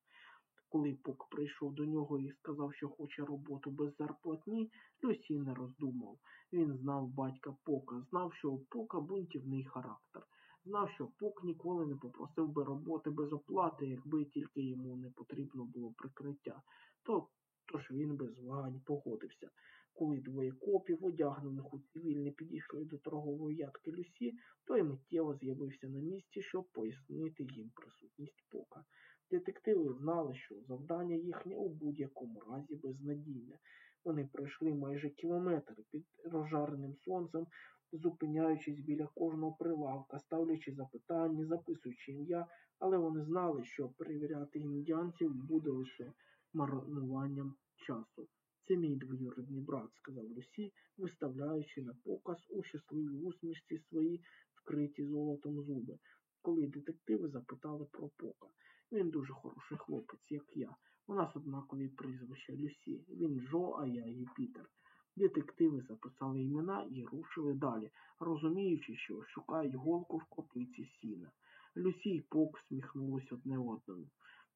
S1: Коли Пук прийшов до нього і сказав, що хоче роботу без зарплатні, Люсі не роздумав. Він знав батька Пока, знав, що у Пока бунтівний характер. Знав, що Пук ніколи не попросив би роботи без оплати, якби тільки йому не потрібно було прикриття. То, тож він без вагань погодився. Коли двоє копів, одягнених у цивільне, підійшли до торгової ядки Люсі, той миттєво з'явився на місці, щоб пояснити їм присутність Пока. Детективи знали, що завдання їхнє у будь-якому разі безнадійне. Вони пройшли майже кілометр під розжареним сонцем, зупиняючись біля кожного прилавка, ставлячи запитання, записуючи ім'я, але вони знали, що перевіряти індіанців буде лише марнуванням часу. Це мій двоюрідний брат, сказав Люсі, виставляючи на показ у щасливій усмішці свої вкриті золотом зуби, коли детективи запитали про Пока. Він дуже хороший хлопець, як я. У нас однакові прізвища Люсі. Він Жо, а я Юпітер. Детективи записали імена і рушили далі, розуміючи, що шукають голку в копиці сіна. Люсі й Пок сміхнулись одне одному.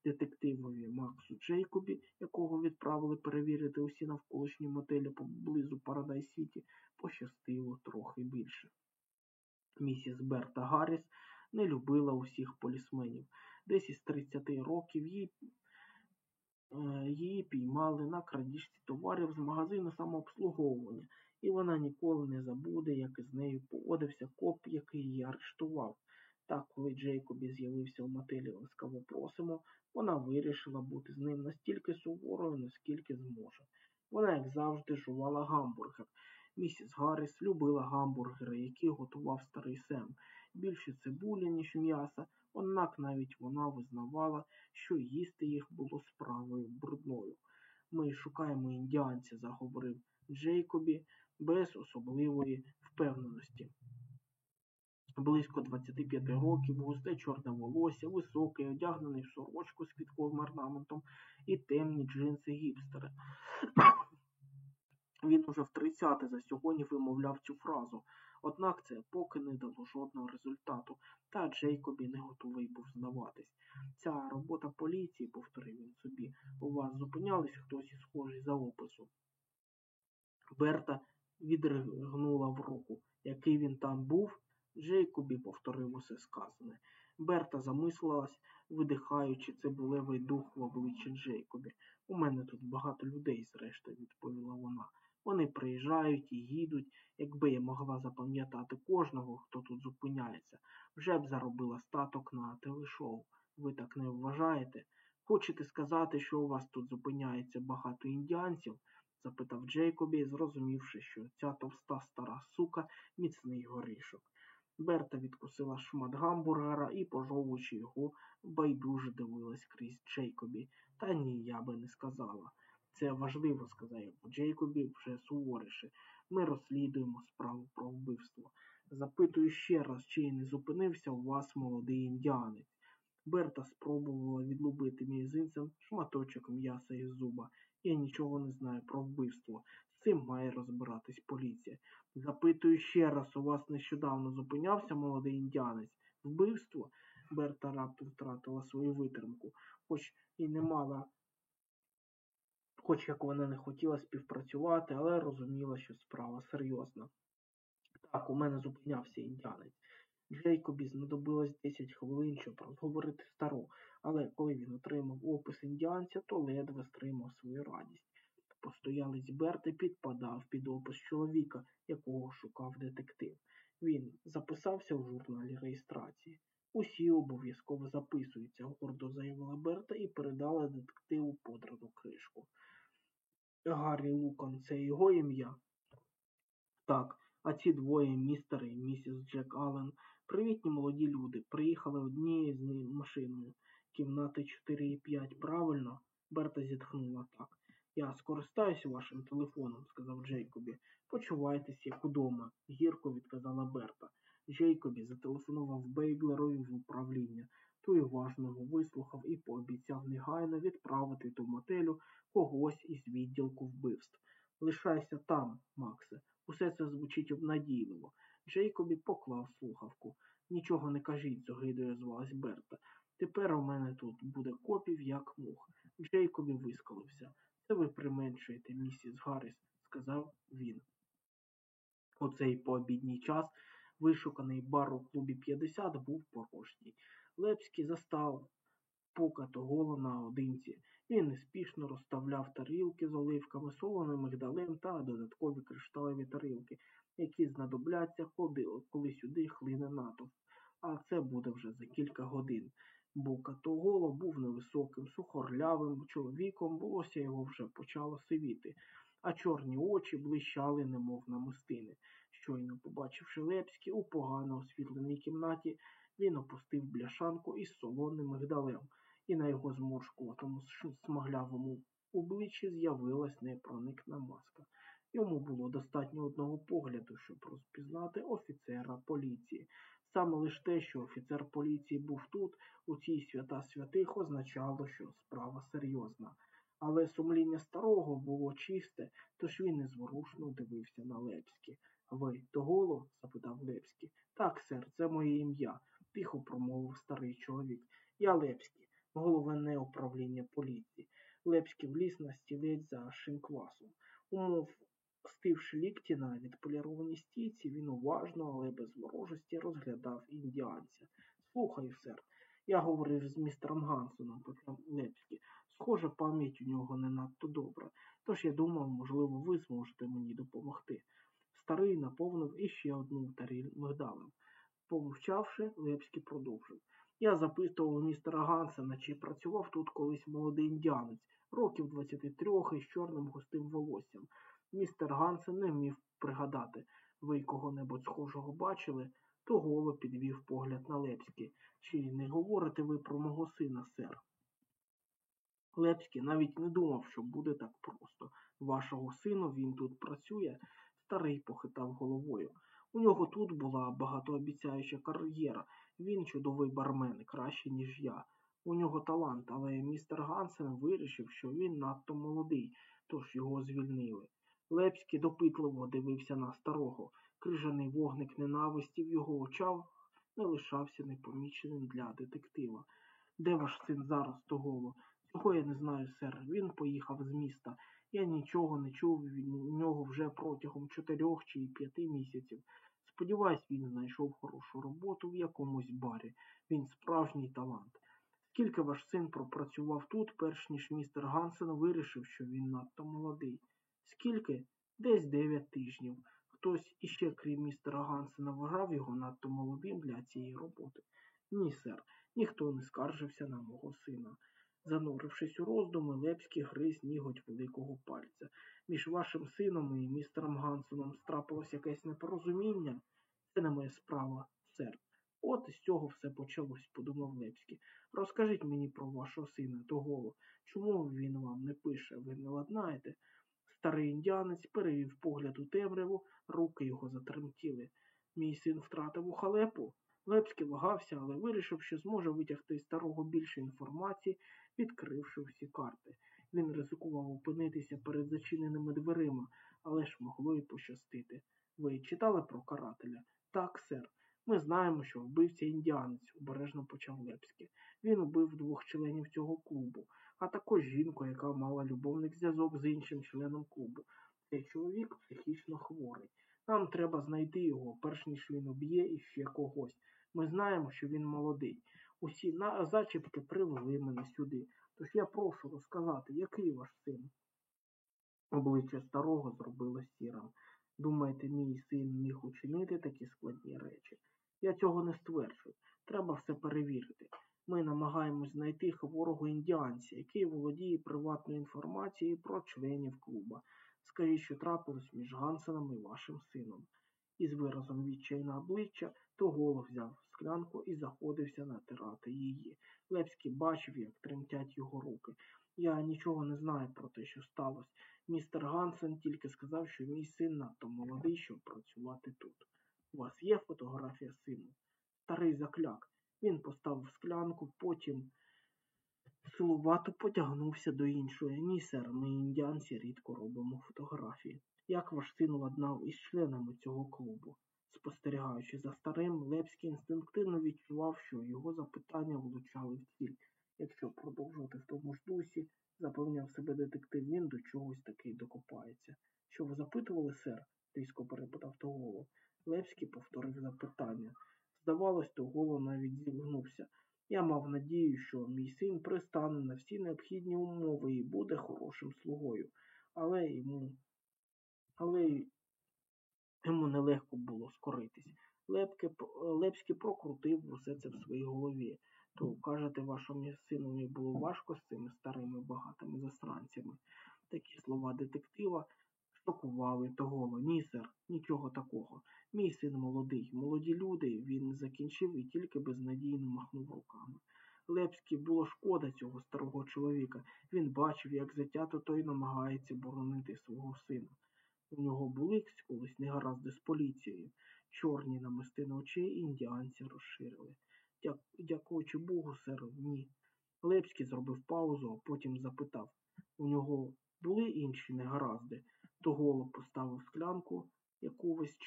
S1: Детективові Максу Джейкобі, якого відправили перевірити усі навколишні мотелі поблизу Парадай Сіті, пощастило трохи більше. Місіс Берта Гарріс не любила усіх полісменів. Десь із 30 років її, е, її піймали на крадіжці товарів з магазину самообслуговування, і вона ніколи не забуде, як із нею поводився коп, який її арештував. Так, коли Джейкобі з'явився в мотелі ласкаво просимо, вона вирішила бути з ним настільки суворою, наскільки зможе. Вона, як завжди, жувала гамбургер. Місіс Гарріс любила гамбургери, які готував старий Сем. Більше цибулі, ніж м'яса, однак навіть вона визнавала, що їсти їх було справою брудною. Ми шукаємо індіанця, заговорив Джейкобі без особливої впевненості. Близько 25 років, густе чорне волосся, високий, одягнений в сорочку з квітковим орнаментом і темні джинси гіпстери. Він уже в тридцяте за сьогодні вимовляв цю фразу, однак це поки не дало жодного результату, та Джейкобі не готовий був здаватись. Ця робота поліції, повторив він собі, у вас зупинялись хтось із схожий за опису. Берта відригнула в руку. Який він там був? Джейкобі повторив усе сказане. Берта замислилась, видихаючи цибулевий дух в обличчі Джейкобі. У мене тут багато людей, зрештою, відповіла вона. Вони приїжджають і їдуть, якби я могла запам'ятати кожного, хто тут зупиняється, вже б заробила статок на телешоу. Ви так не вважаєте? Хочете сказати, що у вас тут зупиняється багато індіанців? запитав Джейкобі, зрозумівши, що ця товста стара сука міцний горішок. Берта відкусила шмат гамбургера і, пожовуючи його, байдуже дивилась крізь Джейкобі. Та ні, я би не сказала. Це важливо, сказав Джейкобі вже суворіше. Ми розслідуємо справу про вбивство. Запитую ще раз, чи не зупинився у вас молодий індіанець. Берта спробувала відлубити мізинцем шматочок м'яса із зуба. Я нічого не знаю про вбивство. З цим має розбиратись поліція. Запитую ще раз, у вас нещодавно зупинявся молодий індіанець. Вбивство? Берта раптом втратила свою витримку, хоч і не мала, хоч як вона не хотіла співпрацювати, але розуміла, що справа серйозна. Так, у мене зупинявся індіанець. Джейкобі знадобилось 10 хвилин, щоб розговорити стару, але коли він отримав опис індіанця, то ледве стримав свою радість. Постоялець Берти підпадав під опис чоловіка, якого шукав детектив. Він записався в журналі реєстрації. Усі обов'язково записуються, гордо заявила Берта і передала детективу подрану кришку. Гаррі Лукон, це його ім'я? Так, а ці двоє, містер і місіс Джек Аллен, привітні молоді люди, приїхали однією з ним машиною. Кімнати 4 і 5, правильно? Берта зітхнула так. Я скористаюсь вашим телефоном, сказав Джейкобі. Почувайтесь, як удома, гірко відказала Берта. Джейкобі зателефонував Бейглерові в управління. Той уважно його вислухав і пообіцяв негайно відправити до мотелю когось із відділку вбивств. Лишайся там, Максе, усе це звучить обнадійливо. Джейкобі поклав слухавку. Нічого не кажіть, з огидою звалась Берта. Тепер у мене тут буде копів, як мух. Джейкобі висколився. Це ви применшуєте, місіс Гарріс, сказав він. У цей пообідній час вишуканий бар у клубі 50 був порожній. Лепський застав покату голо наодинці він неспішно розставляв тарілки з оливками, солоним мигдалем та додаткові кришталеві тарілки, які знадобляться, коли сюди хлине натовп. А це буде вже за кілька годин. Бо Катоголо був невисоким, сухорлявим чоловіком, волосся його вже почало сивіти, а чорні очі блищали, немов намистини. Щойно побачивши Лепський у погано освітленій кімнаті, він опустив бляшанку із солоним мигдалем, і на його зморшкуватому смаглявому обличчі з'явилась непроникна маска. Йому було достатньо одного погляду, щоб розпізнати офіцера поліції. Саме лише те, що офіцер поліції був тут, у цій свята святих, означало, що справа серйозна. Але сумління старого було чисте, тож він незворушно дивився на Лепський. Ви Тоголо? запитав Лепський. Так, сер, це моє ім'я, тихо промовив старий чоловік. Я Лепський, головне управління поліції. Лепський вліз на стілець за шинквасом. Умов Стивши лікті на відполірованій стійці, він уважно, але без ворожості розглядав індіанця. Слухаю, сер. Я говорив з містером Гансоном, почав Лепський. Схоже, пам'ять у нього не надто добра, тож я думав, можливо, ви зможете мені допомогти. Старий наповнив іще одну таріль мигдалем. Помовчавши, Лепський продовжив. Я запитував містера Гансена, чи працював тут колись молодий індіанець, років 23 із чорним густим волоссям. Містер Гансен не вмів пригадати, ви кого-небудь схожого бачили, то голо підвів погляд на Лепський. Чи не говорите ви про мого сина, сер? Лепський навіть не думав, що буде так просто. Вашого сина він тут працює, старий похитав головою. У нього тут була багатообіцяюча кар'єра. Він чудовий бармен, краще, ніж я. У нього талант, але містер Гансен вирішив, що він надто молодий, тож його звільнили. Лепський допитливо дивився на старого. Крижаний вогник ненависті в його очах не лишався непоміченим для детектива. Де ваш син зараз, Тоголо? Цього я не знаю, сер. Він поїхав з міста. Я нічого не чув від нього вже протягом чотирьох чи п'яти місяців. Сподіваюсь, він знайшов хорошу роботу в якомусь барі. Він справжній талант. Скільки ваш син пропрацював тут, перш ніж містер Гансен вирішив, що він надто молодий. Скільки? Десь дев'ять тижнів. Хтось іще, крім містера Гансена, вважав його надто молодим для цієї роботи. Ні, сер, ніхто не скаржився на мого сина. Занурившись у роздуми, Лепський гриз ніготь великого пальця. Між вашим сином і містером Гансоном страпилось якесь непорозуміння. Це не моя справа, сер. От із цього все почалось, подумав Лепський. Розкажіть мені про вашого сина, того, чому він вам не пише, ви не ладнаєте? Старий індіанець перевів погляд у темряву, руки його затремтіли. Мій син втратив у халепу. Лепський вагався, але вирішив, що зможе витягти з старого більше інформації, відкривши всі карти. Він ризикував опинитися перед зачиненими дверима, але ж могло й пощастити. Ви читали про карателя? Так, сер. Ми знаємо, що вбивця індіанець, обережно почав Лепський. Він убив двох членів цього клубу а також жінку, яка мала любовний зв'язок з іншим членом клубу. Цей чоловік психічно хворий. Нам треба знайти його, перш ніж він уб'є іще когось. Ми знаємо, що він молодий. Усі зачіпки привели мене сюди. Тож я прошу розказати, який ваш син? Обличчя старого зробило сірим. Думаєте, мій син міг учинити такі складні речі? Я цього не стверджую. Треба все перевірити. Ми намагаємось знайти хворого індіанця, який володіє приватною інформацією про членів клуба. Скажіть, що трапилось між Гансеном і вашим сином. Із виразом відчай на обличчя, того взяв склянку і заходився натирати її. Лепський бачив, як тремтять його руки. Я нічого не знаю про те, що сталося. Містер Гансен тільки сказав, що мій син надто молодий, щоб працювати тут. У вас є фотографія сину? Старий закляк. Він поставив склянку, потім силувато потягнувся до іншої. Ні, сер, ми індіанці рідко робимо фотографії. Як ваш син ладнав із членами цього клубу? Спостерігаючи за старим, Лепський інстинктивно відчував, що його запитання влучали в ціль. Якщо продовжувати в тому ж дусі, запевняв себе детектив, він до чогось таки докопається. Що ви запитували, сер? різко перепитав Тоголо. Лепський повторив запитання. Здавалось, Тоголо навіть зігнувся. Я мав надію, що мій син пристане на всі необхідні умови і буде хорошим слугою, але йому але йому нелегко було скоритись. Лепке, Лепський прокрутив усе це в своїй голові. То, кажете, вашому синові було важко з цими старими багатими засранцями. Такі слова детектива шокували того. Ні, сер, нічого такого. Мій син молодий. Молоді люди, він закінчив і тільки безнадійно махнув руками. Лепський було шкода цього старого чоловіка. Він бачив, як затято той намагається боронити свого сина. У нього були колись негаразди з поліцією. Чорні намистини очей індіанці розширили. Дя... Дякуючи Богу, сер, ні. Лепський зробив паузу, а потім запитав. У нього були інші негаразди. Того поставив склянку, яку весь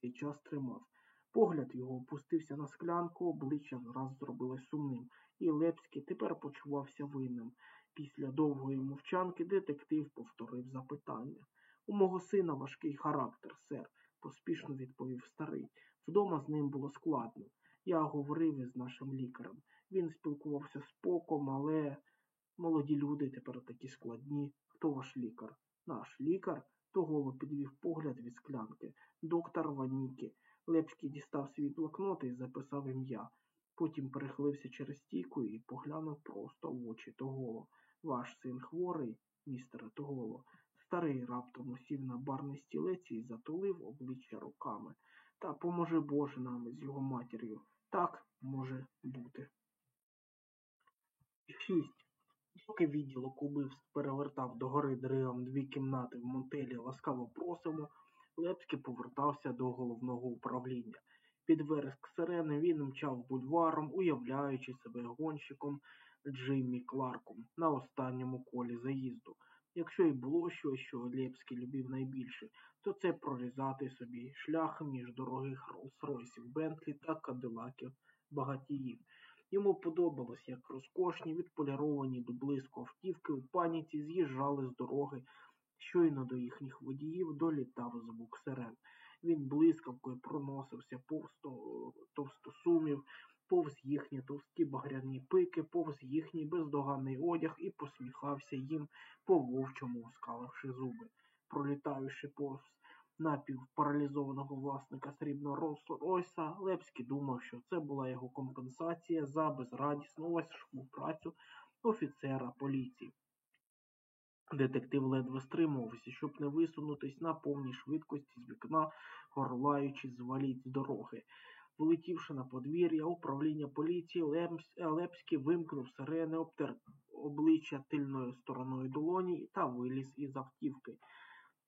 S1: цей час тримав. Погляд його опустився на склянку, обличчя враз зробилось сумним, і Лепський тепер почувався винним. Після довгої мовчанки детектив повторив запитання. У мого сина важкий характер, сер, поспішно відповів старий. Вдома з ним було складно. Я говорив із нашим лікарем. Він спілкувався з поком, але молоді люди тепер такі складні. Хто ваш лікар? Наш лікар? Того підвів погляд від склянки. Доктор Ваніки. Лепський дістав свій блокнот і записав ім'я. Потім перехилився через стійку і поглянув просто в очі Тоголо. Ваш син хворий, містере Тоголо. Старий раптом усів на барний стілець і затулив обличчя. Та поможи Боже нам з його матір'ю. Так може бути. Шість. Доки відділок убивств перевертав догори дригом дві кімнати в Монтелі ласкаво просимо, Лепський повертався до головного управління. Під вереск сирени він мчав бульваром, уявляючи себе гонщиком Джиммі Кларком на останньому колі заїзду. Якщо й було щось, що Лепський любив найбільше, то це прорізати собі шлях між дорогих Роллс-Ройсів, Бентлі та Кадилаків багатіїв. Йому подобалось, як розкошні, відполіровані до блиску автівки у паніці з'їжджали з дороги, щойно до їхніх водіїв долітав звук сирен. Він блискавкою проносився повз товстосумів, повз їхні товсті багряні пики, повз їхній бездоганний одяг і посміхався їм по вовчому, оскаливши зуби, пролітаючи повз напівпаралізованого власника срібного Роллс-Ройса, Лепський думав, що це була його компенсація за безрадісну важку працю офіцера поліції. Детектив ледве стримувався, щоб не висунутись на повній швидкості з вікна, горлаючи зваліть з дороги. Влетівши на подвір'я управління поліції, Лепський вимкнув сирени, обтер обличчя тильною стороною долоні та виліз із автівки.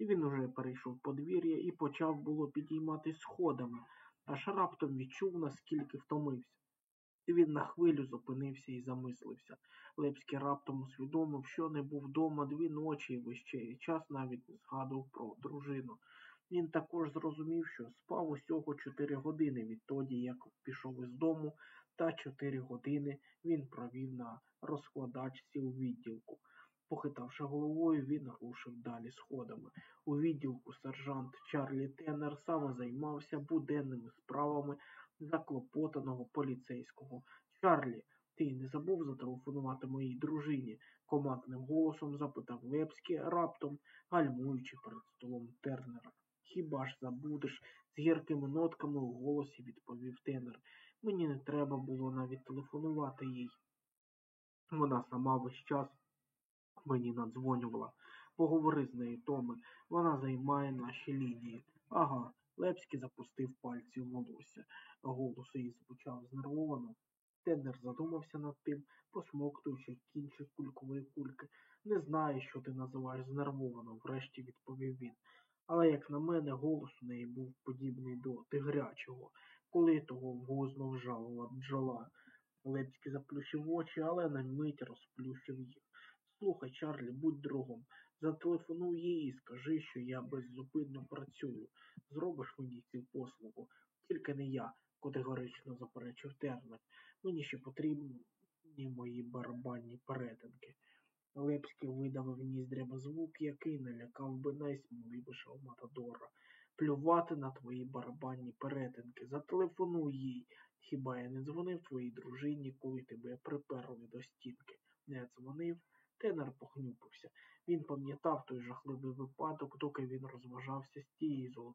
S1: І він уже перейшов подвір'я і почав було підійматись сходами, аж раптом відчув, наскільки втомився. Він на хвилю зупинився і замислився. Лепський раптом усвідомив, що не був вдома дві ночі і весь час навіть не згадував про дружину. Він також зрозумів, що спав усього чотири години відтоді, як пішов із дому, та чотири години він провів на розкладачці у відділку. Похитавши головою, він рушив далі сходами. У відділку сержант Чарлі Теннер саме займався буденними справами заклопотаного поліцейського. Чарлі, ти не забув зателефонувати моїй дружині? командним голосом запитав Лепський, раптом гальмуючи перед столом Тернера. Хіба ж забудеш? з гіркими нотками у голосі відповів Теннер. Мені не треба було навіть телефонувати їй. Вона сама весь час мені надзвонювала. Поговори з нею, Томе, вона займає наші лінії. Ага, Лепський запустив пальці в волосся. Голос її звучав знервовано. Теннер задумався над тим, посмоктуючи кінчик кулькової кульки. Не знаю, що ти називаєш знервовано, врешті відповів він. Але, як на мене, голос у неї був подібний до тигрячого, коли того вгузно вжалила бджола. Лепський заплющив очі, але на мить розплющив їх. Слухай, Чарлі, будь другом. Зателефонуй їй скажи, що я беззупинно працюю. Зробиш мені цю послугу. Тільки не я, категорично заперечив термін. Мені ще потрібні мої барабанні перетинки. Лепський видавив ніздрями звук, який налякав би найсміливішого матадора. Плювати на твої барабанні перетинки. Зателефонуй їй. Хіба я не дзвонив твоїй дружині, коли тебе приперли до стінки? Не дзвонив. Тенер похнюпився. Він пам'ятав той жахливий випадок, доки він розважався з тією золотою